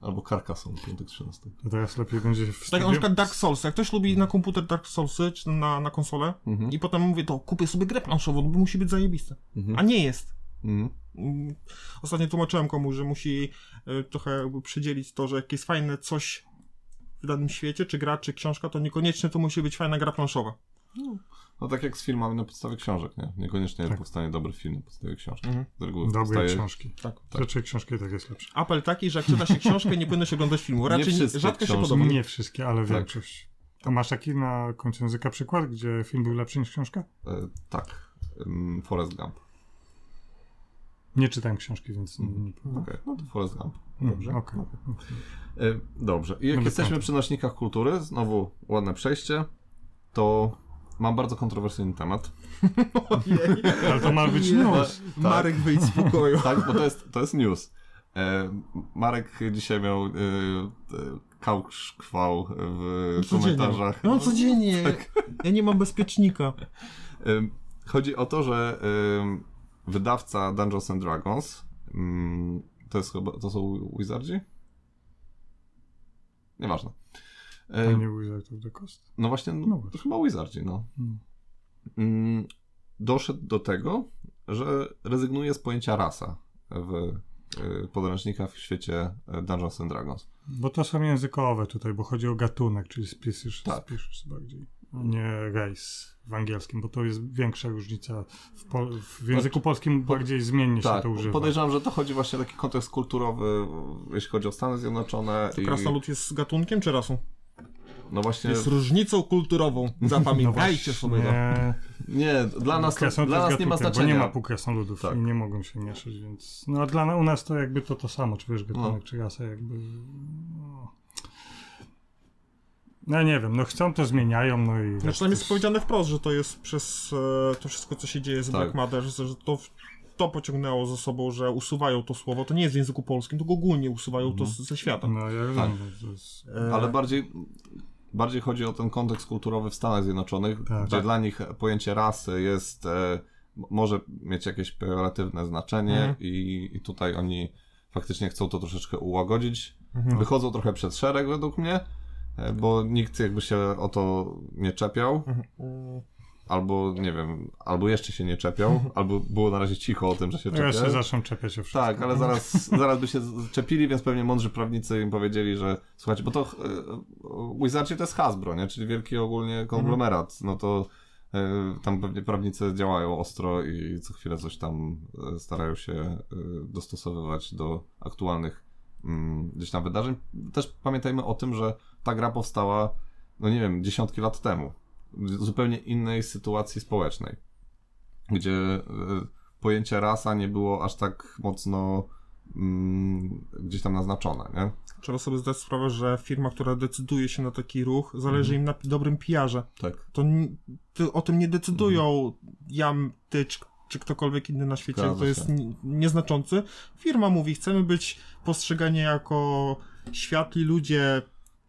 Albo Carcassonne, piątek 13. To teraz lepiej będzie w Tak na przykład Dark Souls. Jak ktoś lubi na komputer Dark Soulsy, czy na, na konsolę, Mhm. i potem mówię, to kupię sobie grę planszową, no bo musi być zajebiste. Mhm. A nie jest. Mhm. Mm, Ostatnio tłumaczyłem komuś, że musi e, trochę jakby przydzielić to, że jak jest fajne coś w danym świecie, czy gra, czy książka, to niekoniecznie to musi być fajna gra planszowa. No tak jak z filmami na podstawie książek, nie? Niekoniecznie Tak. powstanie dobry film na podstawie książki. Mhm. Z reguły Dobre powstaje... książki. Tak. Raczej książki tak jest lepsze. Apel taki, że jak czyta się książkę, nie powinno się oglądać filmu. Raczej wszystkie rzadko się książki. podoba. Nie wszystkie, ale Tak. większość. A masz taki na końcu języka przykład, gdzie film był lepszy niż książka? E, tak. Forrest Gump. Nie czytałem książki, więc nie, nie powiem. Okej, no to Forrest Gump. Dobrze, okej. E, Dobrze. I jak Będę jesteśmy przy nośnikach kultury, znowu ładne przejście, to mam bardzo kontrowersyjny temat. Ojej. Ale to ma być Nie. news. Marek, wyjdź z pokoju. Tak, bo to jest, to jest news. E, Marek dzisiaj miał e, e, kałkszwał w komentarzach. No codziennie. Ja nie mam bezpiecznika. Ym, Chodzi o to, że ym, wydawca Dungeons and Dragons ym, to jest chyba, to są Wizardzi? Nieważne. A nie Wizard of the Coast. No właśnie, no, No to właśnie. chyba Wizardzi, no. Hmm. Doszedł do tego, że rezygnuje z pojęcia rasa w y, podręcznikach w świecie y, Dungeons and Dragons. Bo to są językowe tutaj, bo chodzi o gatunek, czyli species, Tak. species bardziej, a nie race w angielskim, bo to jest większa różnica. W, pol- w języku polskim bardziej zmiennie się Tak, to używa. podejrzewam, że to chodzi właśnie o taki kontekst kulturowy, jeśli chodzi o Stany Zjednoczone. i- Krasnolud jest gatunkiem czy rasą? No właśnie, Jest różnicą kulturową. Zapamiętajcie sobie to. Nie, nie, dla nas, to, dla nas nie ma znaczenia. Bo nie ma półkrasnoludów Tak. i nie mogą się mieszać, więc... No a dla u nas to jakby to to samo, czy wiesz, gatunek, No. czy rasa jakby... No. no nie wiem, no chcą to zmieniają, no i... Znaczy tam jest powiedziane wprost, że to jest przez e, to wszystko, co się dzieje z Tak. Black Matter, że że to, to pociągnęło za sobą, że usuwają to słowo. To nie jest w języku polskim, tylko ogólnie usuwają to z, ze świata. No ja rozumiem, to jest... E, Ale bardziej, bardziej chodzi o ten kontekst kulturowy w Stanach Zjednoczonych, Tak. gdzie Tak. dla nich pojęcie rasy jest, e, może mieć jakieś pejoratywne znaczenie Mhm. i, i tutaj oni faktycznie chcą to troszeczkę ułagodzić. Mhm. Wychodzą trochę przed szereg według mnie, e, bo nikt jakby się o to nie czepiał, Mhm. Albo nie wiem, albo jeszcze się nie czepiał, albo było na razie cicho o tym, że się Teraz się czepiają. zaczną czepiać o wszystko. Tak, ale zaraz, zaraz by się czepili, więc pewnie mądrzy prawnicy im powiedzieli, że słuchajcie, bo to e, Wizardzi to jest Hasbro, nie? czyli wielki ogólnie konglomerat, no to e, tam pewnie prawnicy działają ostro i co chwilę coś tam e, starają się dostosowywać do aktualnych mm, gdzieś tam wydarzeń. Też pamiętajmy o tym, że ta gra powstała, no nie wiem, dziesiątki lat temu, zupełnie innej sytuacji społecznej, gdzie e, pojęcie rasa nie było aż tak mocno mm, gdzieś tam naznaczone, nie? Trzeba sobie zdać sprawę, że firma, która decyduje się na taki ruch, zależy im na dobrym PR-ze. Tak. To, to o tym nie decydują jam, ty czy, czy ktokolwiek inny na świecie. Zgadza to jest nieznaczący. Firma mówi, chcemy być postrzegani jako światli ludzie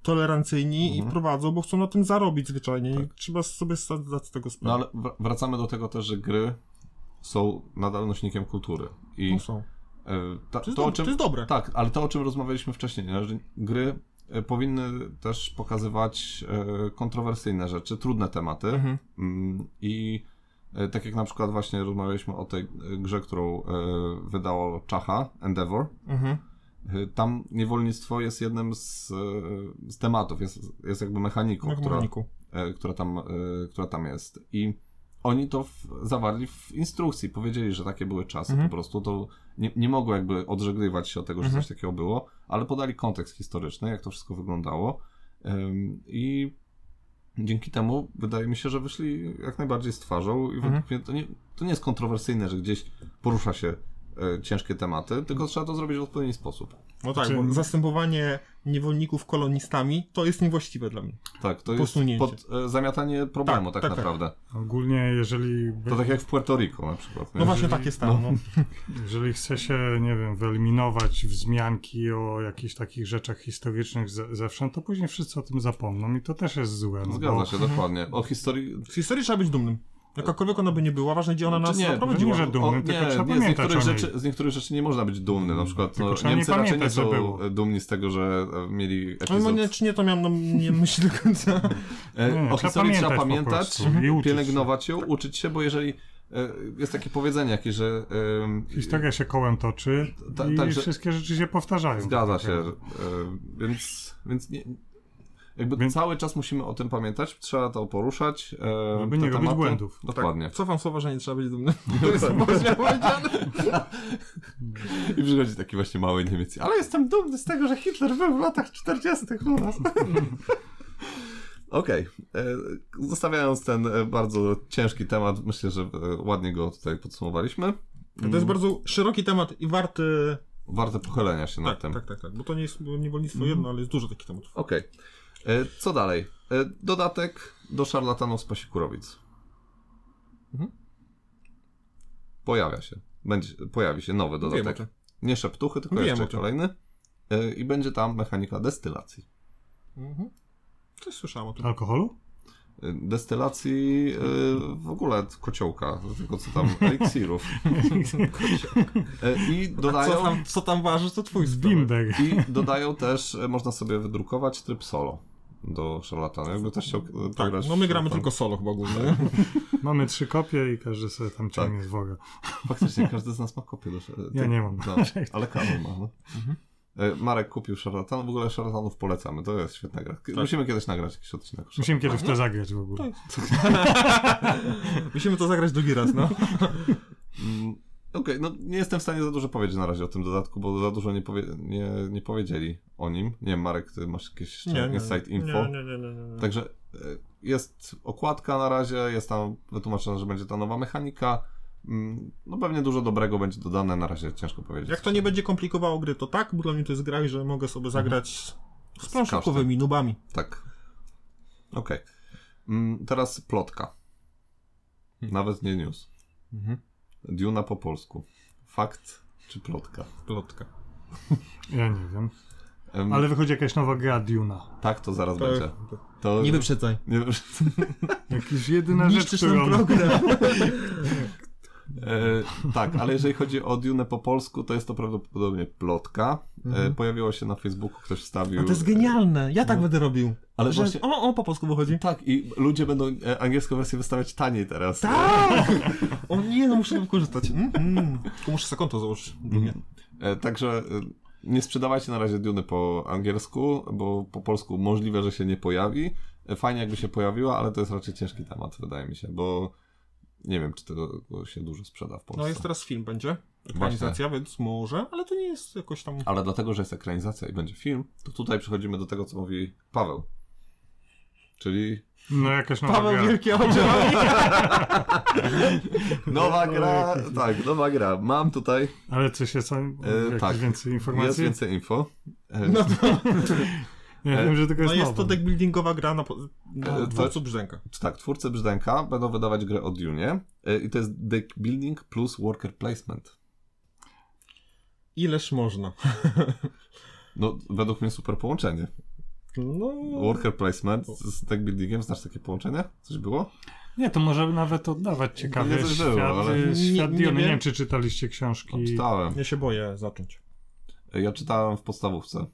tolerancyjni Mhm. i prowadzą, bo chcą na tym zarobić zwyczajnie i trzeba sobie zdać z tego No sprawę. ale wr- wracamy do tego też, że gry są nadal nośnikiem kultury. I No są. e, ta, To jest, to, o dobre, czym, to jest dobre. Tak, ale to, o czym rozmawialiśmy wcześniej, nie? że gry e, powinny też pokazywać e, kontrowersyjne rzeczy, trudne tematy. Mhm. Mm, I tak jak na przykład właśnie rozmawialiśmy o tej grze, którą wydało Czacha, Endeavor. Mhm. E, Tam niewolnictwo jest jednym z, e, z tematów, jest, jest jakby mechaniką, która, e, która, tam, e, która tam jest. I oni to w, zawarli w instrukcji, powiedzieli, że takie były czasy Mhm. po prostu, to nie, nie mogło jakby odżegnywać się od tego, że Mhm. coś takiego było, ale podali kontekst historyczny, jak to wszystko wyglądało i dzięki temu wydaje mi się, że wyszli jak najbardziej z twarzą i Mhm. to nie, to nie jest kontrowersyjne, że gdzieś porusza się ciężkie tematy, tylko trzeba to zrobić w odpowiedni sposób. No tak, Czy- bo zastępowanie niewolników kolonistami to jest niewłaściwe dla mnie. Tak, to jest pod e, zamiatanie problemu tak, Tak, tak, tak. naprawdę. Ogólnie, jeżeli, To tak jak w Puerto Rico na przykład. nie? No właśnie tak jest tam. No. jeżeli chce się, nie wiem, wyeliminować wzmianki o jakichś takich rzeczach historycznych ze, zewsząd, to później wszyscy o tym zapomną i to też jest złe. No Zgadza bo, się, dokładnie. O historii Z historii trzeba być dumnym. Jakakolwiek ona by nie była, ważne gdzie ona nas Czy nie, zaprowadziła. nie, że dumny, O, tylko nie, trzeba nie, z pamiętać niektórych, o niej. rzeczy, z niektórych rzeczy nie można być dumny. Na przykład no, trzeba nie Niemcy raczej nie są było. dumni z tego, że e, mieli Ale epizod. nie, czy nie to miałem na nie myśli do końca. E, Nie, o trzeba historii trzeba pamiętać i pielęgnować ją, uczyć się, bo jeżeli e, jest takie powiedzenie jakieś, że em, Historia się kołem toczy Ta- i także- wszystkie rzeczy się powtarzają. zgadza Tak się, e, więc, więc nie, jakby Więc- cały czas musimy o tym pamiętać, trzeba to poruszać. e, Żeby nie robić błędów. Dokładnie. Tak, cofam słowa, że nie trzeba być dumnym. To jest źle powiedziane. I przychodzi taki właśnie mały Niemiec. Ale jestem dumny z tego, że Hitler był w latach 40. u nas. Okej. e, Zostawiając ten e, bardzo ciężki temat, myślę, że e, ładnie go tutaj podsumowaliśmy. To jest bardzo szeroki temat i warty... Warte pochylenia się nad Tak, tym. tak, tak, tak, bo to nie jest niewolnictwo jedno, ale jest dużo takich tematów. Okej. E, Co dalej? E, Dodatek do szarlatanów z pasikurowic. Mhm. Pojawia się. Będzie, pojawi się nowy dodatek. Nie szeptuchy, tylko Wiem jeszcze kolejny. E, I będzie tam mechanika destylacji. Mhm. Coś słyszałem o tym. Alkoholu? E, Destylacji e, w ogóle kociołka, tego co tam, eliksirów. E, I Co dodają, tam, co tam ważysz, to twój. Bimber. i dodają też, e, można sobie wydrukować tryb solo do szarlatana. Jakby ktoś chciał Tak, pograć no my gramy tylko solo chyba głównie. Mamy trzy kopie i każdy sobie tam Tak. ciągnie z woga. Faktycznie, każdy z nas ma kopię do Ja nie mam. No, ale Karol ma, no. E, Marek kupił szarlatan, w ogóle szarlatanów polecamy, to jest świetna gra. K- Musimy kiedyś nagrać jakiś odcinek. Musimy kiedyś No. to zagrać w ogóle. Musimy to zagrać drugi raz, no. Okej, no nie jestem w stanie za dużo powiedzieć na razie o tym dodatku, bo za dużo nie, powie, nie, nie powiedzieli o nim. Nie wiem, Marek, ty masz jakieś Nie, nie, insight info? Nie, nie, nie, nie. Także e, jest okładka na razie, jest tam wytłumaczone, że będzie ta nowa mechanika. Mm, No pewnie dużo dobrego będzie dodane, na razie ciężko powiedzieć. Jak to nie będzie komplikowało gry, to tak, bo dla mnie to jest gra, że mogę sobie zagrać z, z planszówkowymi nubami. Tak. Okej. Mm, Teraz plotka. Nawet nie news. Mhm. Duna po polsku. Fakt czy plotka? Plotka. Ja nie wiem. Em, Ale wychodzi jakaś nowa gra Duna. Tak, to zaraz To- będzie. To, Nie wyprzedzaj. nie wiem. Jakiś jedyna rzecz, Niszczysz ten którą... program. E, tak, ale jeżeli chodzi o Dune po polsku, to jest to prawdopodobnie plotka. E, pojawiło się na Facebooku, ktoś wstawił. A to jest genialne. Ja tak będę robił. Ale że, właśnie- o, o, po polsku wychodzi. Tak, i ludzie będą e, angielską wersję wystawiać taniej teraz. Tak! O nie, no muszę wykorzystać. Mm, mm. Tylko muszę sobie konto założyć. Drugie. E, Także e, nie sprzedawajcie na razie Duny po angielsku, bo po polsku możliwe, że się nie pojawi. Fajnie jakby się pojawiła, ale to jest raczej ciężki temat, wydaje mi się, bo nie wiem, czy tego się dużo sprzeda w Polsce. No jest teraz film będzie. Ekranizacja, więc może, ale to nie jest jakoś tam... Ale dlatego, że jest ekranizacja i będzie film, to tutaj przechodzimy do tego, co mówi Paweł. Czyli No jakaś nowa Paweł gra. Wielkie Oczami. nowa gra, tak, nowa gra. Mam tutaj, Ale coś jest, e, jakieś tak. więcej jest informacji? więcej info. E, No to, Ja E, wiem, że tylko no jest jest to nowa. deck buildingowa gra na, po- na E, dworcu Brzdęka. Czy tak, twórcy Brzdęka będą wydawać grę o Dune e, i to jest deck building plus worker placement. Ileż można. No, według mnie super połączenie. No, Worker placement z deck buildingiem, znasz takie połączenie? Coś było? Nie, to może nawet oddawać ciekawie Nie, coś świat, było, ale- Nie- świat nie. Nie, wiem. wiem, czy czytaliście książki. No, czytałem. ja się boję zacząć. E, Ja czytałem w podstawówce.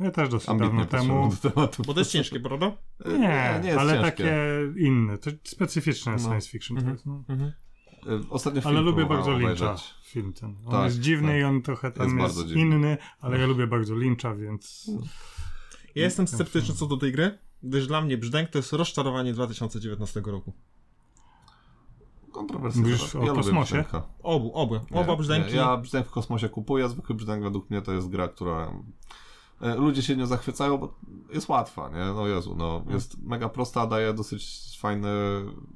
Ja też dosyć Ambitnie dawno temu. do tematu. Bo to jest ciężkie, prawda? E, Nie, nie jest ale ciężkie. takie inne. To specyficzne No. science fiction. To jest, no. E, Ostatnio film Ale lubię bardzo Lyncha. obejrzeć. Film ten. On Tak, jest dziwny tak. i on trochę tam Jest jest, inny, ale ja lubię bardzo Lyncha, więc Ja jestem sceptyczny co do tej gry, gdyż dla mnie Brzdęk to jest rozczarowanie 2019 roku. Kontrowersyjne. Mówisz o ja kosmosie? Obu, obu. Nie, Oba Brzdęki. Nie, ja Brzdęk w kosmosie kupuję, zwykły Brzdęk według mnie to jest gra, która... e, Ludzie się nią zachwycają, bo jest łatwa, nie? No Jezu, no. Jest mega prosta, daje dosyć fajne...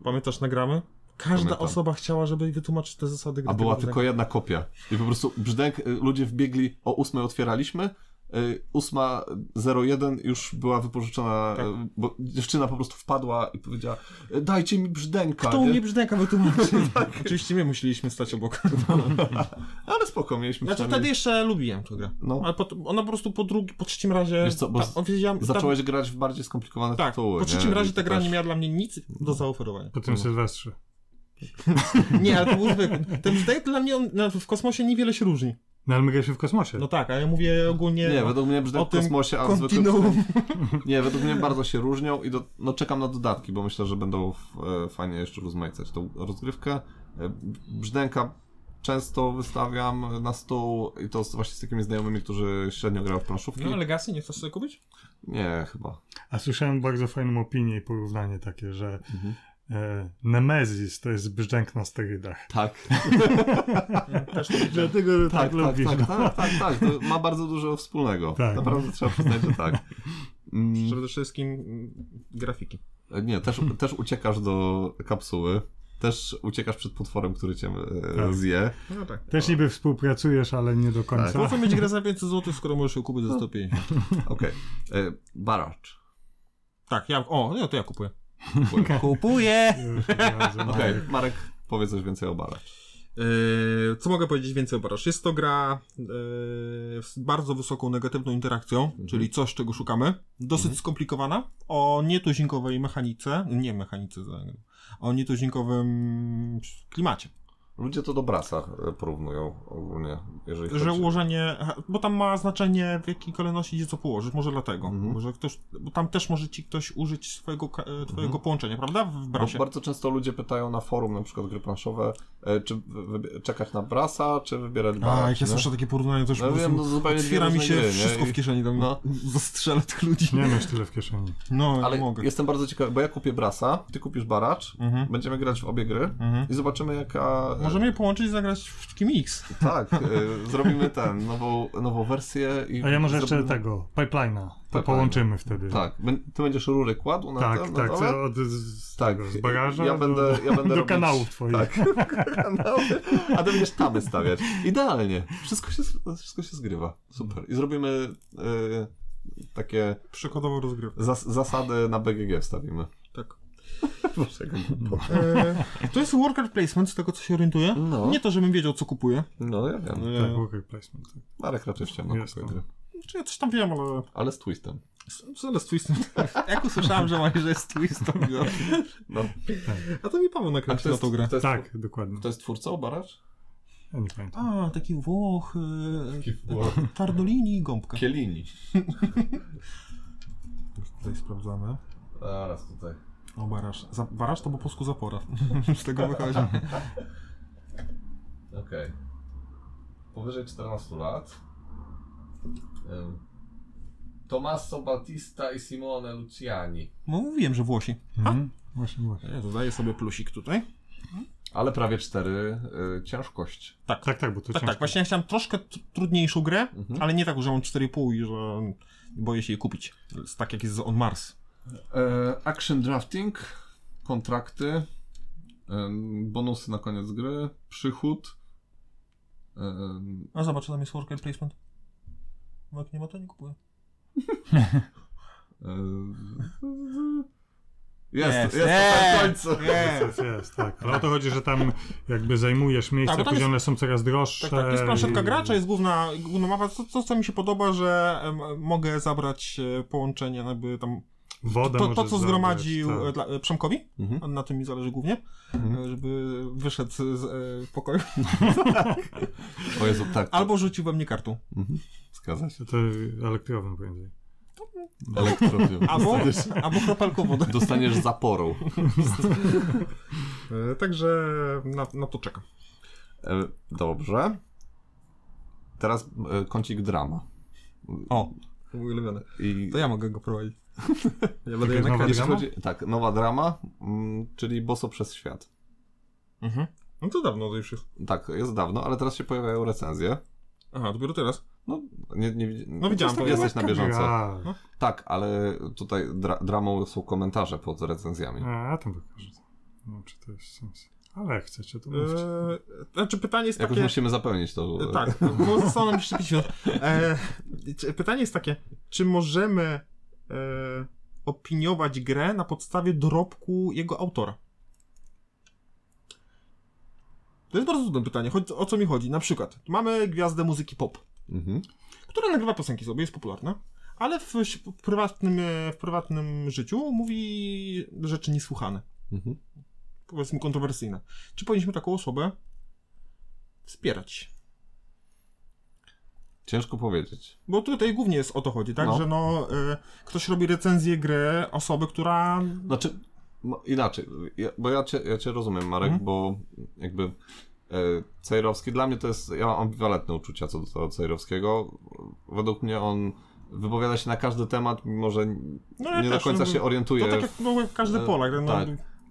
Pamiętasz nagramy? Każda Pamiętam. osoba chciała, żeby wytłumaczyć te zasady gry. A była tylko jedna kopia. I po prostu Brzdęk, y, ludzie wbiegli, o ósmej otwieraliśmy, y, ósma 01 już była wypożyczona, Tak. y, bo dziewczyna po prostu wpadła i powiedziała, y, dajcie mi Brzdęka, Kto nie? mnie Brzdęka wytłumaczy? Oczywiście my musieliśmy stać obok. Ale spoko, mieliśmy Znaczy przynajmniej- wtedy jeszcze lubiłem tę grę. No. Ale po, ona po prostu po drugi, po trzecim razie... Wiesz co, bo ta, on wiedziałem, Zacząłeś grać w bardziej skomplikowane Ta, tak, tytuły, po trzecim nie? razie ta gra też- nie miała dla mnie nic do zaoferowania. po tym Sylwestrze. Nie, ale to był zwykły. Ten brzdęk dla mnie on, no, w kosmosie niewiele się różni. No ale my graliśmy w kosmosie. No tak, a ja mówię ogólnie Nie, według mnie brzdęk w kosmosie, a kontinuum. Nie, według mnie bardzo się różnią i do, no czekam na dodatki, bo myślę, że będą w, e, fajnie jeszcze rozmaicać tą rozgrywkę. E, brzdęka często wystawiam na stół i to z- właśnie z takimi znajomymi, którzy średnio grają w planszówki. No, Legacy nie chcesz sobie kupić? Nie, chyba. A słyszałem bardzo fajną opinię i porównanie takie, że Mhm. E, Nemezis to jest brzdęk na sterydach. Tak. Też. Dlatego tak, Tak, tak, lubisz. tak, no. tak, tak, tak. To ma bardzo dużo wspólnego. Tak. Naprawdę trzeba przyznać, że tak. Mm, Przede wszystkim grafiki. Nie, też, też uciekasz do kapsuły. Też uciekasz przed potworem, który cię e, Tak. zje. No tak. Też niby współpracujesz, ale nie do końca. Tak. Po co mieć grę za 500 zł, skoro możesz ją kupić za 150? Okej. E, Baracz. Tak, ja, o, no to ja kupuję. Kupuję! Okej, Marek, powiedz coś więcej o Baracz. Yy, co mogę powiedzieć więcej o Barasz? Jest to gra yy, z bardzo wysoką negatywną interakcją, czyli coś, czego szukamy. Dosyć skomplikowana, o nietuzinkowej mechanice, nie mechanice, o nietuzinkowym klimacie. Ludzie to do Brasa e, porównują ogólnie, jeżeli chodzi... Że ułożenie, bo tam ma znaczenie w jakiej kolejności gdzie co położyć, może dlatego. Mhm. Może ktoś, bo tam też może ci ktoś użyć swojego, e, twojego połączenia, prawda? W Bo brasie. bardzo często ludzie pytają na forum, na przykład gry planszowe, czy wy- wy- czekać na Brasa, czy wybierać A, Baracz, jak ja słyszę takie porównanie, to już No po wiem, prostu no zupełnie otwiera mi się gry, nie? wszystko w kieszeni, tam No. zastrzelę tych ludzi. Nie masz tyle w kieszeni. No, Ale nie mogę. jestem bardzo ciekawy, bo ja kupię Brasa, ty kupisz Baracz, Mhm. będziemy grać w obie gry Mhm. i zobaczymy jaka... e, Możemy je połączyć i zagrać w Team X. Tak, e, zrobimy ten, nową, nową wersję i... A ja może jeszcze zrobimy- tego, pipeline'a. To Pipeline'a. połączymy wtedy. Tak, ty będziesz rury kładł na tak, ten, tak. na dole? Od, z, Tak, tego, z bagaża ja będę, do, ja będę do robić, kanałów twoich. Tak, kanały, a ty będziesz tamy stawiać. Idealnie. Wszystko się, wszystko się zgrywa. Super. I zrobimy y, takie Przykładowo rozgrywkę. zas, zasady na BGG wstawimy. Tak. Boże, jaka głupota. E, to jest worker placement, z tego co się orientuję. No. Nie to, żebym wiedział, co kupuję. No, ja wiem. Tak, worker placement. Tak. Marek raczej w ciemno kupuje gry. Znaczy, ja coś tam wiem, ale... Ale z twistem. Ale z twistem. Jak usłyszałem, że że jest twist, to mi No. A to mi Paweł A nakręcił kto na tą grę. jest, Tak, dokładnie. kto jest twórcą Baracz? Ja nie pamiętam. A, taki Włoch... Taki E, Włoch. Tardolini i gąbka. Kielini. Tutaj sprawdzamy. Zaraz tutaj. O, baraż. Za, baraż to po polsku zapora. Z tego wychodzi. Okej. Powyżej 14 lat. Tommaso Battista i Simone Luciani. No mówiłem, że Włosi. Mhm. Właśnie, właśnie. Ja dodaję sobie plusik tutaj. Ale prawie 4 y, ciężkość. Tak, tak, bo to Tak, ciężko. tak. Właśnie ja chciałem troszkę t- trudniejszą grę, Mhm. ale nie tak, że mam 4,5 i że boję się jej kupić. Jest tak jak jest z On Mars. E, action drafting, kontrakty, em, bonusy na koniec gry, przychód. em, A zobacz, tam jest worker placement. Bo jak nie ma, to nie kupuję. em, Jest, Jest, jest, końcu. Jest, jest, tak. Ale o to chodzi, że tam jakby zajmujesz miejsce, Tak, później jest- one są coraz droższe. Tak, tak. Jest planszetka i- gracza, jest główna, główna mapa. To, to, co mi się podoba, że mogę zabrać e, połączenie, jakby tam. Wodę To, to co zabrać, zgromadził tak. e, dla, e, Przemkowi, Mhm. na tym mi zależy głównie, Mhm. e, żeby wyszedł z e, pokoju. O Jezu, tak. Albo rzucił we mnie kartą. Mhm. Zgadza się. To elektrowym prędzej. Elektrodium. Albo, Dostaniesz, albo kropelką wody. dostaniesz zaporą. E, Także na, na to czekam. E, Dobrze. Teraz e, kącik drama. O, mój ulubiony. I To ja mogę go prowadzić. Ja będę Jakaś je nowa drama? chodzi, tak, nowa drama, mm, czyli Boso przez świat. Mhm. No to dawno to już jest. Tak, jest dawno, ale teraz się pojawiają recenzje. Aha, dopiero teraz. No, nie, nie, No widziałem, jesteś, to jesteś na bieżąco. A, Tak, ale tutaj dra dramą są komentarze pod recenzjami. a tam pokażę. Nie wiem, czy to jest sens. Ale jak chcecie, to mówcie. Eee, znaczy pytanie jest Jakoś takie... musimy zapełnić to. E, Tak, bo zostało nam jeszcze 5 minut. E, czy- pytanie jest takie, czy możemy e, opiniować grę na podstawie dorobku jego autora? To jest bardzo trudne pytanie. Chodzi, o co mi chodzi? Na przykład, mamy gwiazdę muzyki pop, Mhm. która nagrywa piosenki sobie, jest popularna, ale w, w, prywatnym, e, w prywatnym życiu mówi rzeczy niesłuchane. Mhm. powiedzmy kontrowersyjne. Czy powinniśmy taką osobę wspierać? Ciężko powiedzieć. Bo tutaj głównie jest o to chodzi, tak? No. Że no, y, ktoś robi recenzję gry osoby, która... Znaczy, no, inaczej, ja, bo ja cię, ja cię rozumiem, Marek, Mhm. bo jakby Cejrowski, dla mnie to jest, ja mam ambiwalentne uczucia co do tego Cejrowskiego. Według mnie on wypowiada się na każdy temat, mimo że No ja nie też, do końca no, się orientuje. To tak jak no, jak każdy E, Polak. No, tak.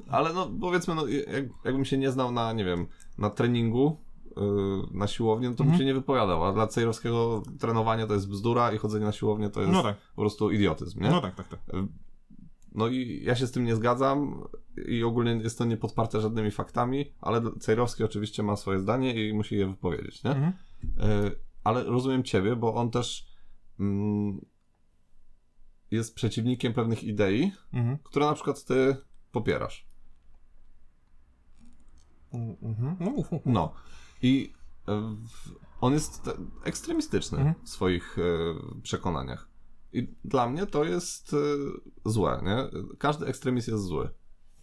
Ale no powiedzmy, no, jak, jakbym się nie znał na, nie wiem, na treningu, yy, na siłowni, no to bym Mhm. się nie wypowiadał, a dla Cejrowskiego trenowanie to jest bzdura i chodzenie na siłownię to jest no tak, po prostu idiotyzm, nie? no tak, tak, tak. No i ja się z tym nie zgadzam i ogólnie jest to niepodparte żadnymi faktami, ale Cejrowski oczywiście ma swoje zdanie i musi je wypowiedzieć, nie? Mhm. E, ale rozumiem ciebie, bo on też mm, jest przeciwnikiem pewnych idei, Mhm. które na przykład ty popierasz. Mhm. No. No. I e, on jest ekstremistyczny Mhm. w swoich e, przekonaniach. I dla mnie to jest e, złe, nie? Każdy ekstremizm jest zły.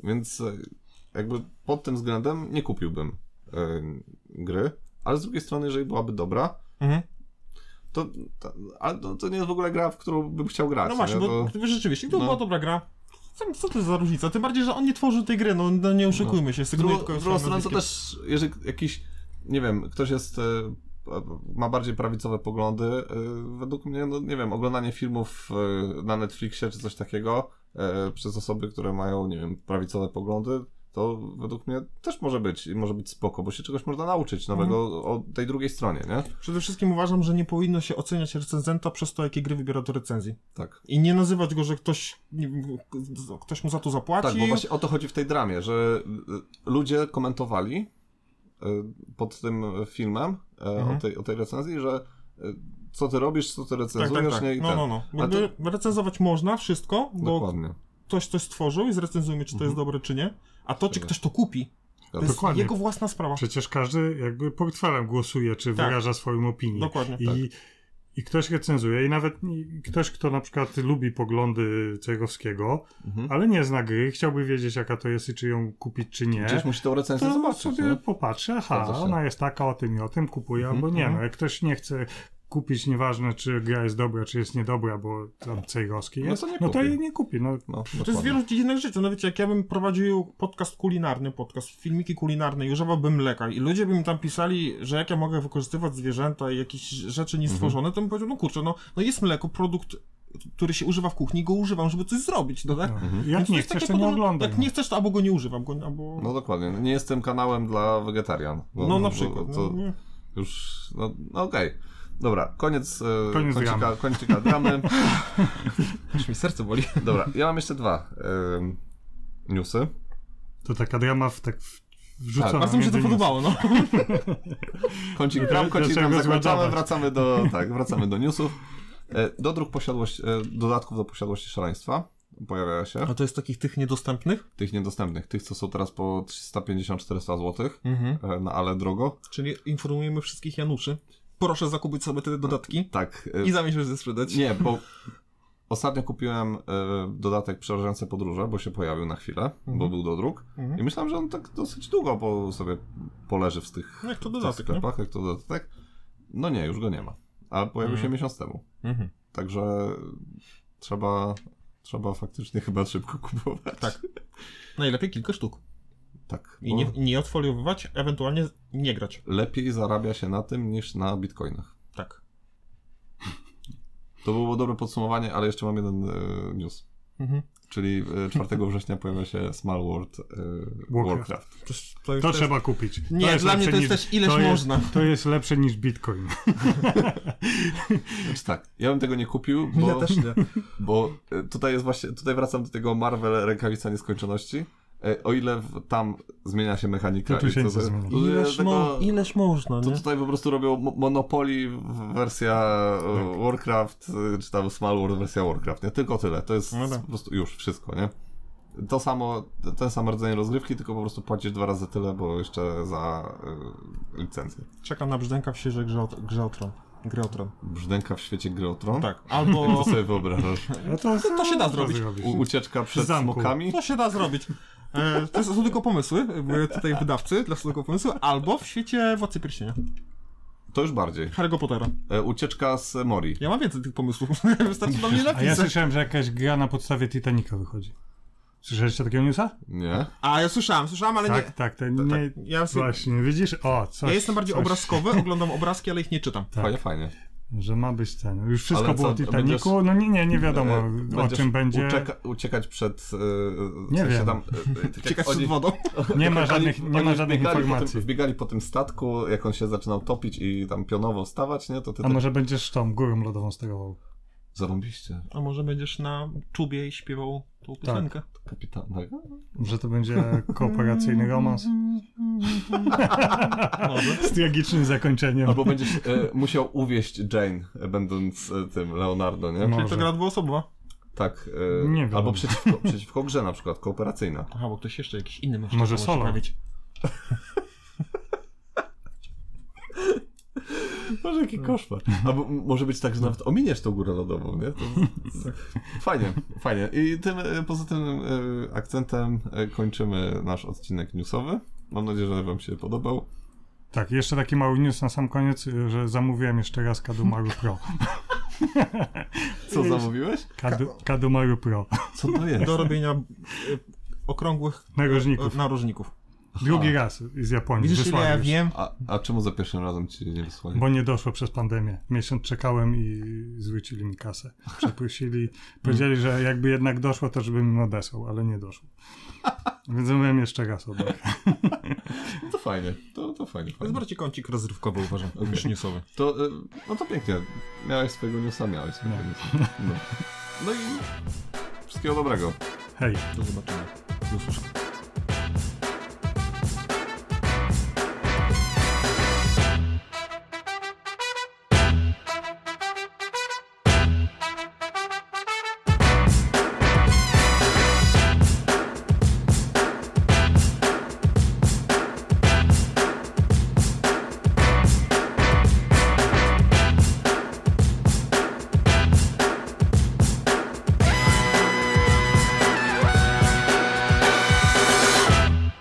Więc e, jakby pod tym względem nie kupiłbym e, gry, ale z drugiej strony, jeżeli byłaby dobra, Mhm. to, to, ale to, to nie jest w ogóle gra, w którą bym chciał grać. No właśnie, nie? bo to, rzeczywiście, to no. była dobra gra. Co, co to jest za różnica? Tym bardziej, że on nie tworzył tej gry, no, no nie oszukujmy się, w sygnuje tylko w drugą to też, jeżeli jakiś, nie wiem, ktoś jest, ma bardziej prawicowe poglądy, e, według mnie, no nie wiem, oglądanie filmów e, na Netflixie czy coś takiego e, przez osoby, które mają, nie wiem, prawicowe poglądy, to według mnie też może być, i może być spoko, bo się czegoś można nauczyć nowego Mhm. o tej drugiej stronie, nie? Przede wszystkim uważam, że nie powinno się oceniać recenzenta przez to, jakie gry wybiera do recenzji. Tak. I nie nazywać go, że ktoś, ktoś mu za to zapłacił. Tak, bo właśnie o to chodzi w tej dramie, że y, ludzie komentowali y, pod tym filmem y, Mhm. o, tej, o tej recenzji, że y, co ty robisz, co ty tak, recenzujesz, tak, tak. nie? I No, ten. no, no. Jakby recenzować można wszystko, bo Dokładnie. ktoś coś stworzył i zrecenzujmy, czy to jest Mhm. dobre, czy nie. A to, czy Tak. ktoś to kupi, to jest Dokładnie. jego własna sprawa. Przecież każdy jakby portfelem głosuje, czy Tak. wyraża swoją opinię. Dokładnie, I, tak. I ktoś recenzuje, i nawet ktoś, kto na przykład lubi poglądy Cejrowskiego, Mhm. ale nie zna gry, chciałby wiedzieć, jaka to jest i czy ją kupić, czy nie. Gdzieś musi tą recenzję to zobaczyć, sobie nie? popatrzy, aha, ona jest taka, o tym i o tym, kupuję, Mhm, albo nie. mhm. No, jak ktoś nie chce kupić, nieważne czy gra jest dobra, czy jest niedobra, bo tam Cejrowski No jest, to nie no to kupi. jej nie kupi. No, No, To jest wielu dziedzinach życia. No wiecie, jak ja bym prowadził podcast kulinarny, podcast, filmiki kulinarne i używałbym mleka i ludzie by mi tam pisali, że jak ja mogę wykorzystywać zwierzęta i jakieś rzeczy niestworzone, to bym powiedział, no kurczę, no, no jest mleko, produkt, który się używa w kuchni, go używam, żeby coś zrobić, no tak? no. Mhm. Jak nie chcesz, to nie oglądaj. Jak no. nie chcesz, to albo go nie używam, go, albo... No dokładnie. Nie jestem kanałem dla wegetarian. Bo- No na przykład. To no, nie. już, no, no okej. Dobra, koniec, e, Koniec kończyka, dramy. kończyka dramy. Aż mi serce boli. Dobra, ja mam jeszcze dwa em, newsy. To taka drama w, tak wrzucona Tak, Bardzo mi się to podobało, no. Kącik No dram, kącik dram zakończamy, wracamy do, tak, wracamy do newsów. E, Dodruk posiadłość, e, dodatków do posiadłości szaleństwa pojawia się. A to jest takich tych niedostępnych? Tych niedostępnych, tych co są teraz po 350-400 zł Mhm. na ale drogo. Czyli informujemy wszystkich Januszy. Proszę zakupić sobie te dodatki Tak. e, i zamierzasz je sprzedać. Nie, bo ostatnio kupiłem e, dodatek Przerażające Podróże, bo się pojawił na chwilę, bo Mhm. był dodruk. Mhm. I myślałem, że on tak dosyć długo po, sobie poleży w tych, No jak to dodatek, nie? sklepach, jak to dodatek. No nie, już go nie ma. A pojawił się Mhm. miesiąc temu. Mhm. Także trzeba, trzeba faktycznie chyba szybko kupować. Tak. Najlepiej kilka sztuk. Tak I nie, nie odfoliowywać, ewentualnie nie grać. Lepiej zarabia się na tym niż na bitcoinach. Tak. To było dobre podsumowanie, ale jeszcze mam jeden e, news. Mhm. Czyli e, 4 września pojawia się Small World e, Warcraft. Warcraft. To, to, jest- trzeba kupić. Nie, jest dla mnie to jest niż- też ileś to jest- można. To jest lepsze niż Bitcoin. Znaczy tak, ja bym tego nie kupił, bo, Ja też nie. bo e, tutaj jest właśnie, tutaj wracam do tego Marvel Rękawica Nieskończoności. E, O ile tam zmienia się mechanika To tu i się to- zmienia. to Ileż, tego- mo- ileż można, To nie? tutaj po prostu robią mo- Monopoly wersja e, Tak. Warcraft, e, czy tam Small World wersja Warcraft, nie? Tylko tyle. To jest No tak. po prostu już wszystko, nie? To samo, ten sam rodzaj rozgrywki, tylko po prostu płacisz dwa razy tyle, bo jeszcze za y, licencję. Czekam na brzdęka w świeże grze grze o tron. Grę o tron. Brzdęka w świecie gry o tron? Tak. Jak Albo... to sobie wyobrażasz? No to, to się da zrobić. U, ucieczka przed zamku. smokami? To się da zrobić. E, to są tylko pomysły, były tutaj wydawcy dla tylko pomysły, albo w świecie Władcy Pierścienia, To już bardziej. Harry'ego Pottera. E, ucieczka z Mori. Ja mam więcej tych pomysłów, wystarczy do mnie A ja napisać. słyszałem, że jakaś gra na podstawie Titanica wychodzi. Słyszeliście takiego newsa? Nie? A, ja słyszałem, słyszałem, ale Tak, nie... tak, to nie... Ja, sobie, Właśnie, widzisz? O, coś, ja jestem bardziej coś, obrazkowy, oglądam obrazki, ale ich nie czytam. Tak. Fajnie, fajnie. Że ma być ten. Już wszystko Ale było co, o Titanicu. będziesz- No nie, nie, nie wiadomo E, o czym będzie. Ucieka, uciekać przed... E, Nie wiem. Tam, e, e, tak jak Ciekać oni- przed wodą. Nie ma żadnych, nie ma żadnych wbiegali Po informacji. tym, wbiegali po tym statku, jak on się zaczynał topić i tam pionowo stawać, nie? To ty A tak może będziesz tą górą lodową sterował? zarąbiście. A może będziesz na czubie i śpiewał tą piosenkę? Kapitan. Że to będzie kooperacyjny romans? Z tragicznym zakończeniem. Albo będziesz e, musiał uwieść Jane, będąc e, tym Leonardo, nie? No. Czyli to gra dwuosobowa? Tak. E, Nie wiadomo. albo przeciwko, przeciwko grze na przykład, kooperacyjna. Aha, bo ktoś jeszcze jakiś inny może Może solo. Może jaki koszmar. Albo może być tak, że nawet ominiesz tą górę lodową, nie? To, fajnie, fajnie. I tym e, pozytywnym e, akcentem e, kończymy nasz odcinek newsowy. Mam nadzieję, że wam się podobał. Tak, jeszcze taki mały news na sam koniec, że zamówiłem jeszcze raz Kadumaru Pro. Co zamówiłeś? Kadu, Kadumaru Pro. Co to jest? Do robienia okrągłych Narożników. narożników. Drugi raz z Japonii. Widzisz, ile wysłali ja już. wiem? A, a czemu za pierwszym razem ci nie wysłali? Bo nie doszło przez pandemię. Miesiąc czekałem i zwrócili mi kasę. Przeprosili. Powiedzieli, że jakby jednak doszło, to żebym im odesłał, ale nie doszło. Więc zamówiłem jeszcze raz od nich. No to fajnie, to, to fajnie. To jest bardziej kącik rozrywkowy, uważam, niż newsowy. To, e, no to pięknie. Miałeś swojego newsa, miałeś swojego No. newsa. No. no i wszystkiego dobrego. Hej. Do zobaczenia. Do usłyszenia.